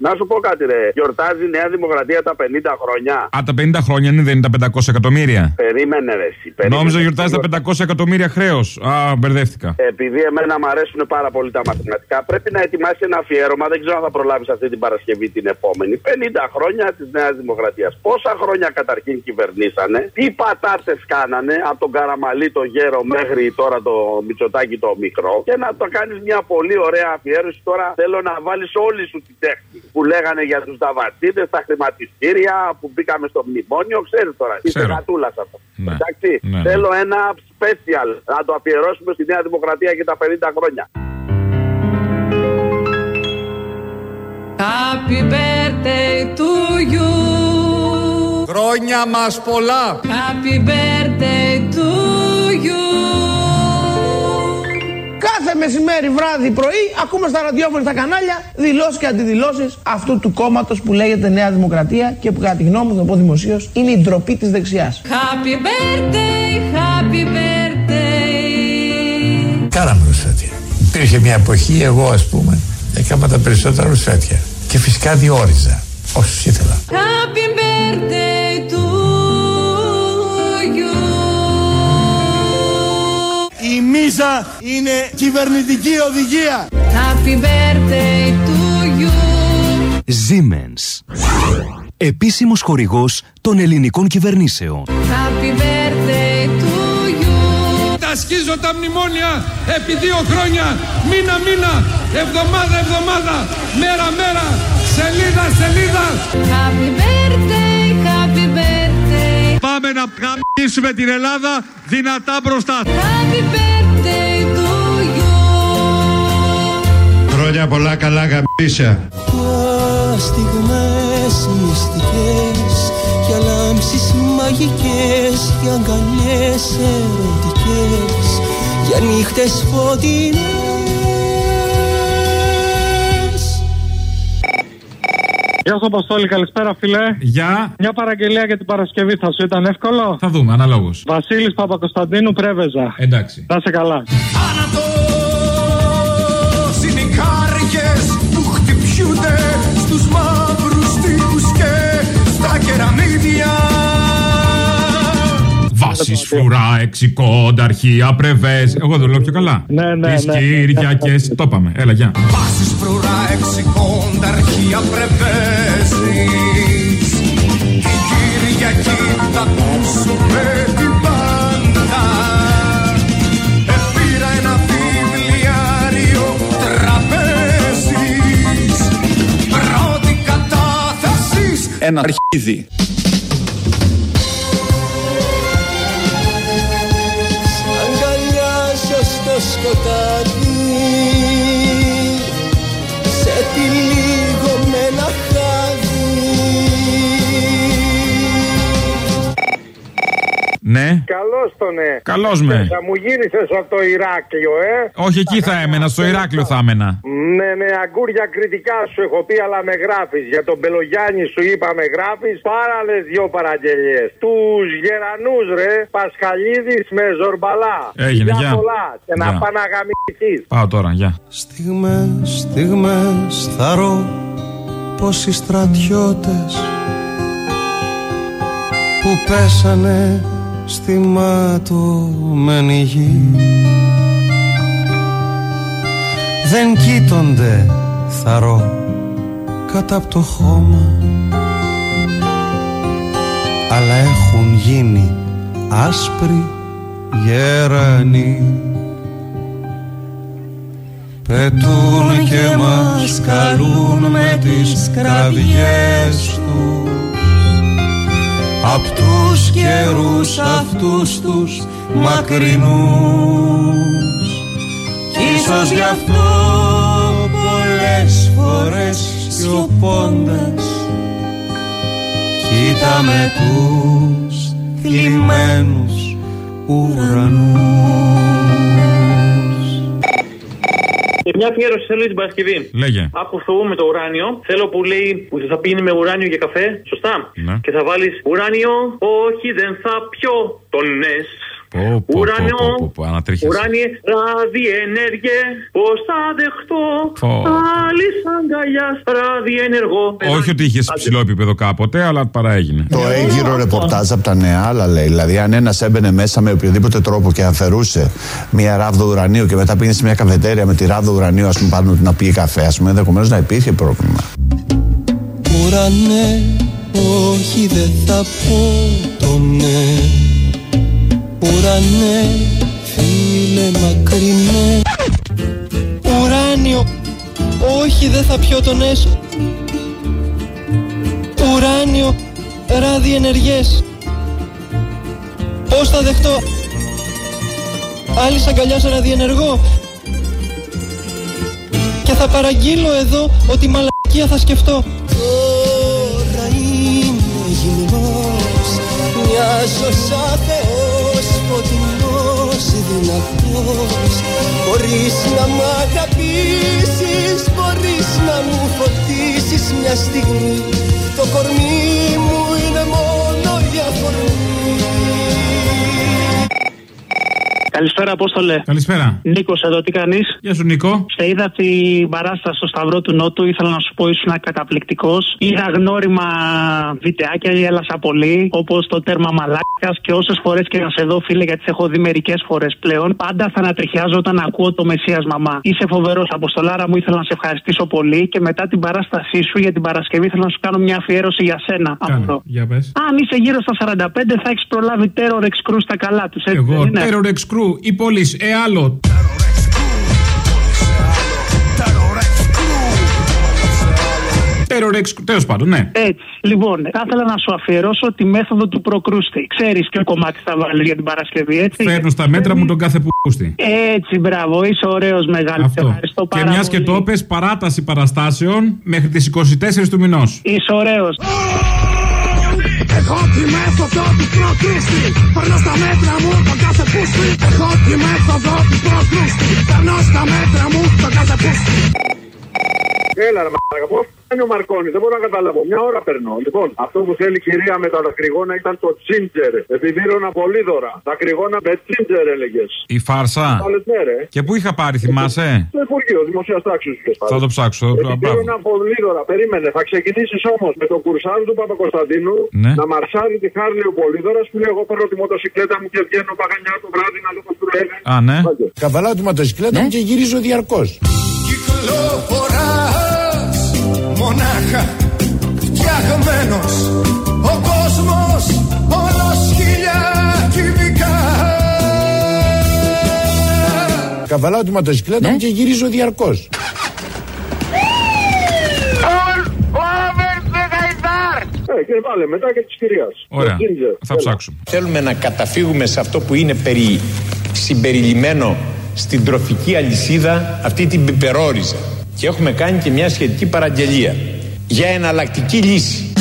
Να σου πω κάτι, ρε. Γιορτάζει η Νέα Δημοκρατία τα 50 χρόνια. Α, τα 50 χρόνια είναι, δεν είναι τα 500 εκατομμύρια. Περίμενε, ρε. Εσύ, περίμενε. Νόμιζα γιορτάζει τα 500 εκατομμύρια χρέος. Α, μπερδεύτηκα. Επειδή εμένα μου αρέσουν πάρα πολύ τα μαθηματικά, πρέπει να ετοιμάσει ένα αφιέρωμα. Δεν ξέρω αν θα προλάβεις αυτή την Παρασκευή την επόμενη. 50 χρόνια της Νέας Δημοκρατίας. Πόσα χρόνια καταρχήν κυβερνήσανε, τι πατάτες κάνανε από τον Καραμαλή το γέρο μέχρι τώρα το Μητσοτάκι το μικρό. Και να το κάνεις μια πολύ ωραία αφιέρωση. Τώρα θέλω να βάλεις όλη σου τη τέχνη που λέγανε για τους δαβατίδε, τα χρηματιστήρια που μπήκαμε στο μνημόνιο. Ξέρεις τώρα, είσαι γατούλα αυτό. Ναι. Εντάξει, Ναι, ναι. θέλω ένα special να το αφιερώσουμε στη Νέα Δημοκρατία για τα 50 χρόνια. Happy birthday to you. Χρόνια μας πολλά. Happy birthday to you. Κάθε μεσημέρι, βράδυ, πρωί, ακούμε στα ραδιόφωνα στα κανάλια δηλώσεις και αντιδηλώσεις αυτού του κόμματος που λέγεται Νέα Δημοκρατία και που κατά τη γνώμη μου, θα πω δημοσίως, είναι η ντροπή της δεξιάς. Happy birthday, happy birthday. Κάναμε ρουσέτια. Υπήρχε μια εποχή, εγώ ας πούμε, έκανα τα περισσότερα ρουσέτια. Και φυσικά διόριζα όσους ήθελα. Happy birthday to Η μίζα είναι κυβερνητική οδηγία. Happy birthday to you. Siemens. Επίσημος χορηγός των ελληνικών κυβερνήσεων. Happy birthday to you. Τα σκίζω τα μνημόνια επί δύο χρόνια, μήνα μήνα, εβδομάδα εβδομάδα, μέρα μέρα, σελίδα σελίδα. Happy birthday, happy birthday. Πάμε να γαμίσουμε την Ελλάδα δυνατά μπροστά. Happy birthday to you. Χρόνια πολλά καλά γαμπίσια. Τα στιγμές μυστικές για λάμψεις μαγικές για αγκαλιές ερωτικές για νύχτες φωτεινές Γεια σου, Αποστόλη, καλησπέρα, φίλε. Γεια. Μια παραγγελία για την Παρασκευή θα σου ήταν εύκολο; Θα δούμε, αναλόγως. Βασίλης Παπακοσταντίνου, Πρέβεζα. Εντάξει. Να σε καλά. Είναι οι κάρικες που χτυπιούνται στους μαύρους τείχους και στα κεραμίδια. Βάσει φρουρά, εξικόντα, αρχεία, πρεβέ. Εγώ δεν λέω πιο καλά. Ναι, ναι, Τις ναι. Κυριακές. Το είπαμε. Έλα, γεια. Βάσεις φρουρά εξικόντα αρχεία πρεβέσεις Την Κυριακή θα ακούσουμε την πάντα Επήρα ένα βιβλιάριο τραπέζις Πρώτη κατάθεσης Ένα αρχίδι. Στο Ναι. Καλώς τον ναι. Καλώς με. Θα μου γύρισες από το Ηράκλειο, ε. Όχι εκεί θα έμενα, στο Ηράκλειο θα έμενα. Ναι, με αγκούρια κριτικά σου έχω πει, αλλά με γράφεις. Για τον Μπελογιάννη σου είπα με γράφεις. Πάρα άλλε δύο παραγγελίες. Τους γερανούς, ρε. Πασχαλίδης με ζορμπαλά. Έγινε, Φιλιά γεια. πολλά. Και να Γεια. πάνε να γαμηθείς. Πάω τώρα, γεια. Στιγμές, στιγμές θαρώ πόσοι στρατιώτες που πέσανε στη ματωμένη γη. Δεν κοίτονται θαρώ κάτω από το χώμα αλλά έχουν γίνει άσπροι γερανοί. Πετούν και μας καλούν με τις κραυγές τους Απ' τους καιρούς αυτούς τους μακρινούς. Κι ίσως γι' αυτό πολλές φορές σιωπώντας Κοίταμε τους θλιμμένους ουρανούς Και μια αφιέρωση θέλω για την Παρασκευή. Λέγε. Από αυτό με το ουράνιο. Θέλω που λέει που θα πίνει με ουράνιο για καφέ. Σωστά. Ναι. Και θα βάλεις ουράνιο. Όχι, δεν θα πιω τον νες. Πω, πω, πω, Ουράνιο, πω, πω, πω, ανατρίχες. ουράνιε, ραδιενέργειε. Πώς θα δεχτώ. Πω. Άλλη αγκαλιά, ραδιενεργό. Όχι ότι είχες ψηλό επίπεδο κάποτε, αλλά παρά έγινε. Το έγκυρο ρεπορτάζ από τα νέα άλλα λέει. Δηλαδή, αν ένας έμπαινε μέσα με οποιοδήποτε τρόπο και αφαιρούσε μια ράβδο ουρανίου και μετά πήγαινε σε μια καφετέρια με τη ράβδο ουρανίου, ας πούμε, πάνω να πει καφέ, ας πούμε, ενδεχομένως να υπήρχε πρόβλημα. Ουρανέ, όχι δεν θα πω το ναι Ουρανέ, φίλε μακρινέ. Ουράνιο, όχι δεν θα πιω τον έσω. Ουράνιο, ραδιενεργές Πώς θα δεχτώ; Άλλη αγκαλιάς σε ραδιενεργό Και θα παραγγείλω εδώ ότι μαλακία θα σκεφτώ. Τώρα είμαι γυμνός Μοιάζω σαν θεός Φωτεινός δυνατός. Μπορείς να μ' αγαπήσεις Μπορείς να μου φωτίσεις μια στιγμή. Το κορμί μου είναι μόνο η αφορμή Καλησπέρα, Απόστολε. Καλησπέρα. Νίκος, εδώ τι κάνεις; Γεια σου, Νίκο. Σε είδα την παράσταση στο Σταυρό του Νότου. Ήθελα να σου πω, ήσουν καταπληκτικός. Είδα γνώριμα βιντεάκια, γέλασα πολύ. Όπως το τέρμα μαλάκας. Και όσες φορές και να σε δω, φίλε, γιατί σε έχω δει μερικές φορές πλέον. Πάντα θα ανατριχιάζω όταν ακούω το Μεσία Μαμά. Είσαι φοβερός, Αποστολάρα μου. Ήθελα να σε ευχαριστήσω πολύ. Και μετά την παράστασή σου για την Παρασκευή, ήθελα να σου κάνω μια αφιέρωση για σένα. Αυτό. Για πες. Αν είσαι γύρω στα 45, θα έχεις προλάβει Terror Ex Crew στα καλά τους. Εγώ, Terror Ex Crew, η πόλης, ε άλλο. Terror Ex Crew, τέλος πάντων, ναι. Έτσι. Λοιπόν, θα ήθελα να σου αφιερώσω τη μέθοδο του προκρούστη. Ξέρεις ποιο κομμάτι θα βάλεις για την Παρασκευή, έτσι; Φέρνω στα μέτρα μου τον κάθε πούστη. Έτσι, μπράβο, είσαι ωραίος μεγάλο. Αυτό. Ευχαριστώ Και πάρα μιας και πολύ. το πες, παράταση παραστάσεων μέχρι τις 24 του μηνός. Είσαι ωραίος. Έχω τη μέθοδο του προκρούστη Παίρνω στα μέτρα μου τον κάθε πούστη. Έχω τη μέθοδο του προκρούστη Παίρνω στα μέτρα μου τον κάθε πούστη Έλα, ρε μαλάκα, πώς είναι ο Μαρκόνης, δεν μπορώ να καταλάβω. Μια ώρα περνώ. Λοιπόν, αυτό που θέλει η κυρία με τα δακρυγόνα ήταν το τσίντζερ. Επειδή δίρωνα πολύ δώρα. Δακρυγόνα με τσίντζερ έλεγες. Η φάρσα. Άλλε ναι, ρε. Και πού είχα πάρει, θυμάσαι; Στο Υπουργείο Δημοσίας Τάξης του Θα το ψάξω. το- μπράβο. Δίρωνα πολύ δώρα. Περίμενε. Θα ξεκινήσεις όμως με τον κουρσάρι του Παπακοσταντίνου Ναι. να μαρσάρει τη Χάρλι ο Πολύδωρας που λέει: Εγώ παίρνω τη μοτοσυκλέτα μου και βγαίνω παγανιά το βράδυ να λέω πώς του λένε. Α, ναι. Καβαλάω τη μοτοσυκλέτα μου και γυρίζω διαρκώς. Κυκλοφοράς μονάχα φτιαγμένος Ο κόσμος όλος χίλια κυβικά Καβαλάω τη μοτοσυκλέτα μου και γυρίζω διαρκώς. Ε, και βάλε μετά και της κυρίας. Ωραία. Θα ψάξουμε. Θέλουμε να καταφύγουμε σε αυτό που είναι περί συμπεριλημμένο στην τροφική αλυσίδα αυτή την πιπερόριζα. Και έχουμε κάνει και μια σχετική παραγγελία για εναλλακτική λύση.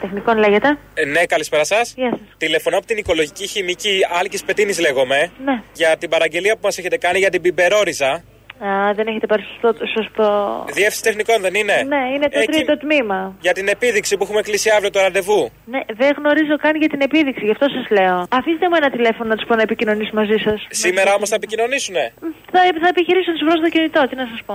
Τεχνικών λέγεται. Ε, ναι, καλησπέρα σας. Γεια σας. Τηλεφωνώ από την οικολογική χημική Άλκης Πετίνης, λέγομαι. Ναι. Για την παραγγελία που μας έχετε κάνει για την πιπερόριζα. Α, δεν έχετε πάρει σωστό. σωστό... Διεύθυνση τεχνικών δεν είναι; Ναι, είναι το Εκεί- τρίτο τμήμα. Για την επίδειξη που έχουμε κλείσει αύριο το ραντεβού; Ναι, δεν γνωρίζω καν για την επίδειξη, γι' αυτό σας λέω. Αφήστε μου ένα τηλέφωνο να τους πω να επικοινωνήσω μαζί σας. Σήμερα όμως θα επικοινωνήσουνε; Θα, θα επιχειρήσω να τους βρω στο κινητό, τι να σας πω.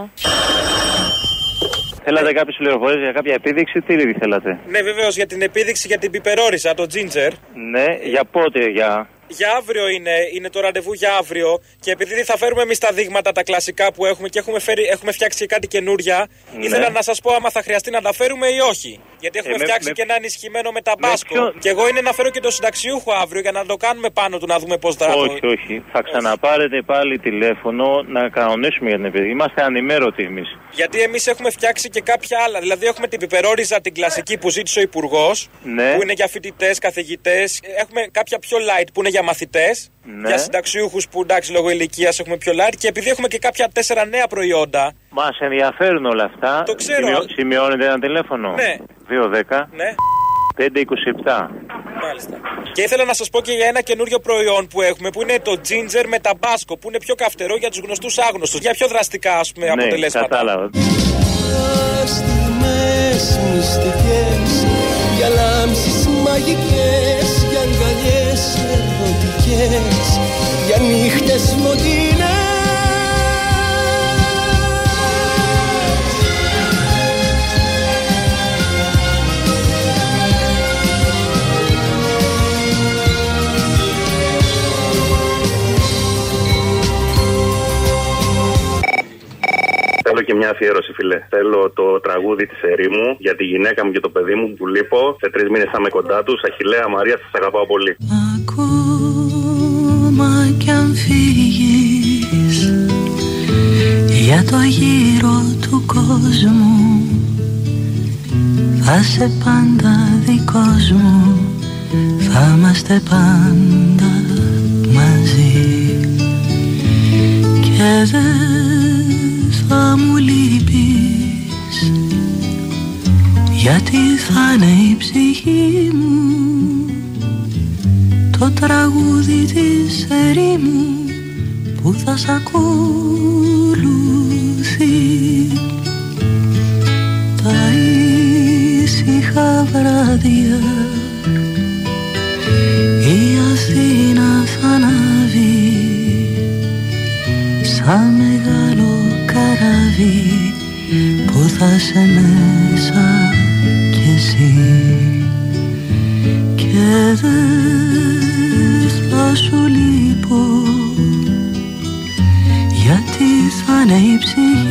Θέλατε κάποιες πληροφορίες για κάποια επίδειξη, τι ήδη θέλατε; Ναι, βεβαίως για την επίδειξη για την πιπερόριζα, το ginger. Ναι, για πότε, για. Για αύριο είναι, είναι το ραντεβού για αύριο. Και επειδή θα φέρουμε εμείς τα δείγματα τα κλασικά που έχουμε και έχουμε, φέρει, έχουμε φτιάξει και κάτι καινούρια, Ναι. ήθελα να σας πω άμα θα χρειαστεί να τα φέρουμε ή όχι. Γιατί έχουμε Ε, με- φτιάξει με- και ένα ενισχυμένο με ταμπάσκο. ποιο- Και εγώ είναι να φέρω και το συνταξιούχο αύριο για να το κάνουμε πάνω του να δούμε πώς θα. Όχι, όχι. Θα ξαναπάρετε πάλι τηλέφωνο να κανονίσουμε για την επίδειξη. Είμαστε ανημέρωτοι εμείς. Γιατί εμείς έχουμε φτιάξει και κάποια άλλα. Δηλαδή έχουμε την πιπερόριζα την κλασική που ζήτησε ο Υπουργός. Ναι. Που είναι για φοιτητές, καθηγητές. Έχουμε κάποια πιο light που είναι για μαθητές. Ναι. Για συνταξιούχους που εντάξει λόγω ηλικίας έχουμε πιο light. Και επειδή έχουμε και κάποια τέσσερα νέα προϊόντα. Μας ενδιαφέρουν όλα αυτά. Το ξέρω. Σημειώ- σημειώνετε ένα τηλέφωνο. Ναι. 210 Ναι. 527. Μάλιστα. Και ήθελα να σας πω και για ένα καινούριο προϊόν που έχουμε που είναι το ginger με ταμπάσκο που είναι πιο καυτερό για τους γνωστούς άγνωστους. Για πιο δραστικά ας πούμε, Ναι, αποτελέσματα. κατάλαβα. Στιγμές μυστικές Για λάμψεις μαγικές Για αγκαλιές ερωτικές Για νύχτες φωτεινές Θέλω και μια αφιέρωση, φίλε. Θέλω το τραγούδι της ερήμου για τη γυναίκα μου και το παιδί μου που λείπω. Σε τρεις μήνες θα είμαι κοντά τους. Αχηλέα Μαρία, σας αγαπάω πολύ. Ακόμα κι αν φύγεις για το γύρο του κόσμου θα σε πάντα δικός μου θα είμαστε πάντα μαζί και δεν θα μου λείπεις. Γιατί θα είναι η ψυχή μου το τραγούδι της ερήμου που θα σ' ακολουθεί. Τα ήσυχα βράδια η Αθήνα που θα σε μέσα κι εσύ. Και δεν θα σου λείπω. Γιατί θα είναι η ψυχή